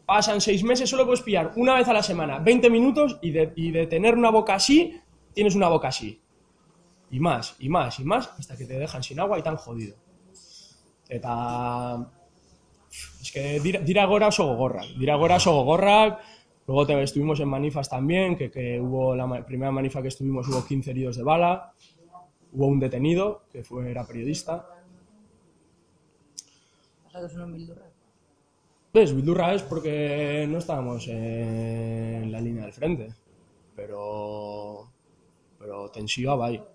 Pasan seis meses, solo puedes pillar una vez a la semana, 20 minutos y de, y de tener una boca así, tienes una boca así. Y más, y más, y más, hasta que te dejan sin agua y tan jodido. Eta... Es que dira, dira gora oso gogorrak, dira gora oso gogorrak, luego te, estuvimos en manifas también, que, que hubo la primera manifa que estuvimos hubo 15 heridos de bala, hubo un detenido, que fue, era periodista. ¿Ves? Bildurra es porque no estábamos en la línea del frente. Pero. Pero tensioa bai.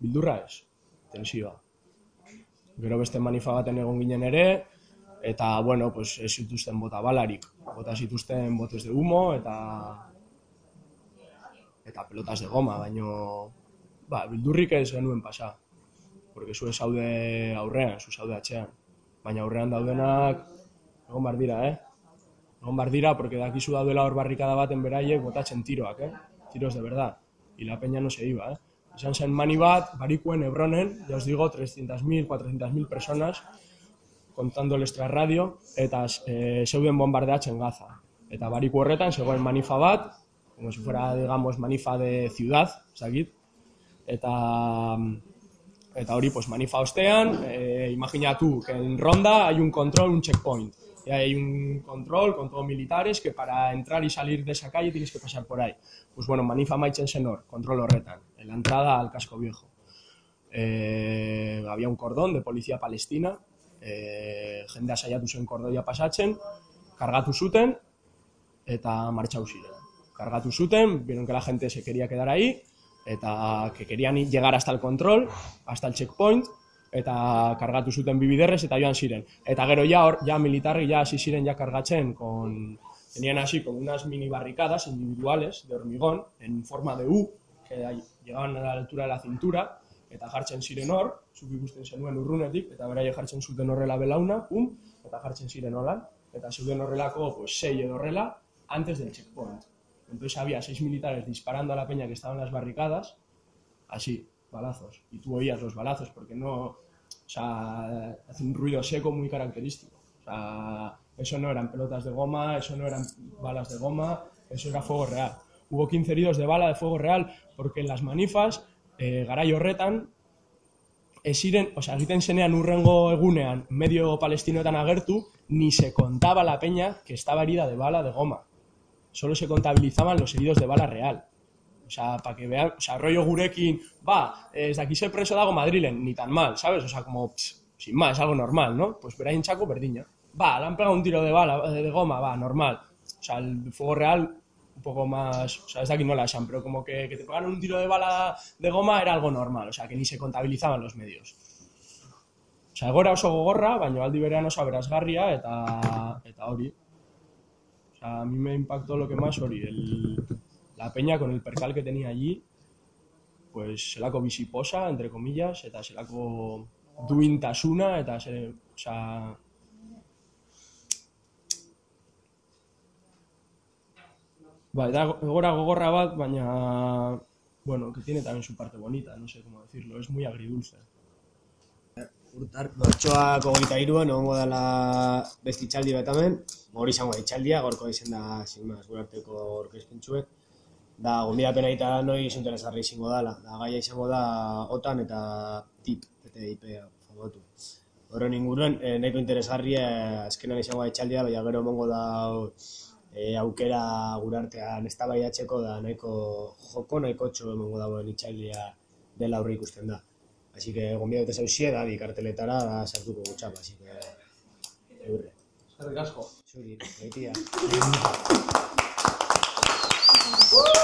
Bildurra ez. Tensioa. Gero beste manifa baten egon ginen ere, eta, bueno, pues, ez zituzten bota balarik. Bota zituzten botes de humo, eta... Eta pelotas de goma, baino... Ba, bildurrik ez genuen pasa. Porque zu zaude aurrean, zu zaude atxean. Baina aurrean daudenak egon bar dira, eh? Egon bar dira, porque dakizu daudela hor barrikada baten beraiek botatzen tiroak, eh? Tiros de verdad. Y la peña no se iba, eh? Izan zen mani bat, barikuen Hebronen, ya os digo, 300.000, 400.000 personas, contando el radio, eta eh, zeuden bombardeatzen Gaza. Eta bariku horretan zegoen manifa bat, como si fuera, digamos, manifa de ciudad, zakit, eta eta hori, pues, manifa ostean, eh, imaginatu que en Ronda hay un control, un checkpoint. Y hay un control con todos militares que para entrar y salir de esa calle tienes que pasar por ahí. Pues bueno, manifa maitzen senor, control horretan, en la entrada al casco viejo. Eh, había un cordón de policía palestina, eh, jendea saiatu zen kordoia pasatzen, kargatu zuten, eta martxau ziren. Kargatu zuten, vieron que la gente se quería quedar ahí, eta que querían llegar hasta el control, hasta el checkpoint, eta kargatu zuten bibiderrez eta joan ziren. Eta gero ja, hor, ja militarri ja hasi ziren ja kargatzen con, tenían así como unas mini barricadas individuales de hormigón en forma de U, que llegaban a la altura de la cintura, eta jartzen ziren hor, zuk ikusten zenuen urrunetik, eta beraie jartzen zuten horrela belauna, pum, eta jartzen ziren holan, eta zeuden horrelako, pues, sei edo horrela, antes del checkpoint. Entonces había seis militares disparando a la peña que estaba en las barricadas, así, balazos. Y tú oías los balazos porque no, o sea, hace un ruido seco muy característico. O sea, eso no eran pelotas de goma, eso no eran balas de goma, eso era fuego real. Hubo 15 heridos de bala de fuego real porque en las manifas, eh, garai horretan, ez ziren, osea, egiten zenean urrengo egunean medio palestinoetan agertu, ni se contaba la peña que estaba herida de bala de goma. Solo se contabilizaban los heridos de bala real. O sea, para que vean, o sea, rollo gurekin, va, ez daki ze preso dago Madrilen, ni tan mal, ¿sabes? O sea, como, pss, sin más, algo normal, ¿no? Pues berain txako berdina. Va, le han pegado un tiro de bala, de goma, va, normal. O sea, el fuego real, un poco más, o sea, es de aquí no la esan, pero como que, que te pegaron un tiro de bala de goma era algo normal, o sea, que ni se contabilizaban los medios. O sea, egora oso gogorra, baina aldi berean oso aberasgarria eta, eta hori. O sea, a mí me impactó lo que más hori, el, la peña con el percal que tenía allí, pues zelako biziposa, entre comillas, eta zelako duintasuna, eta ze, o sea, Ba, da egora gogorra bat, baina, bueno, que tiene también su parte bonita, no sé cómo decirlo, es muy agridulce. Urtar, martxoak hogeita iruan, egongo dela beste itxaldi bat hemen, hori izango da itxaldia, gorko izen da, sin más, gure arteko orkestentxuek. Da, gombidapena eta noi interesgarri izango dela. Da, gaia izango da OTAN eta TIP, TTIP, famotu. Horren inguruan, eh, nahiko interesgarria, azkenan izango da itxaldia, baina gero emongo da eh, aukera gure artean eztabaidatzeko da nahiko joko nahiko txo emongo dagoen itxaldia dela aurre ikusten da. Así que gonbidatu zauzie da, bi karteletara da sartuko gutxapa, así que eurre. Eskerrik asko. Zuri, gaitia. Uh!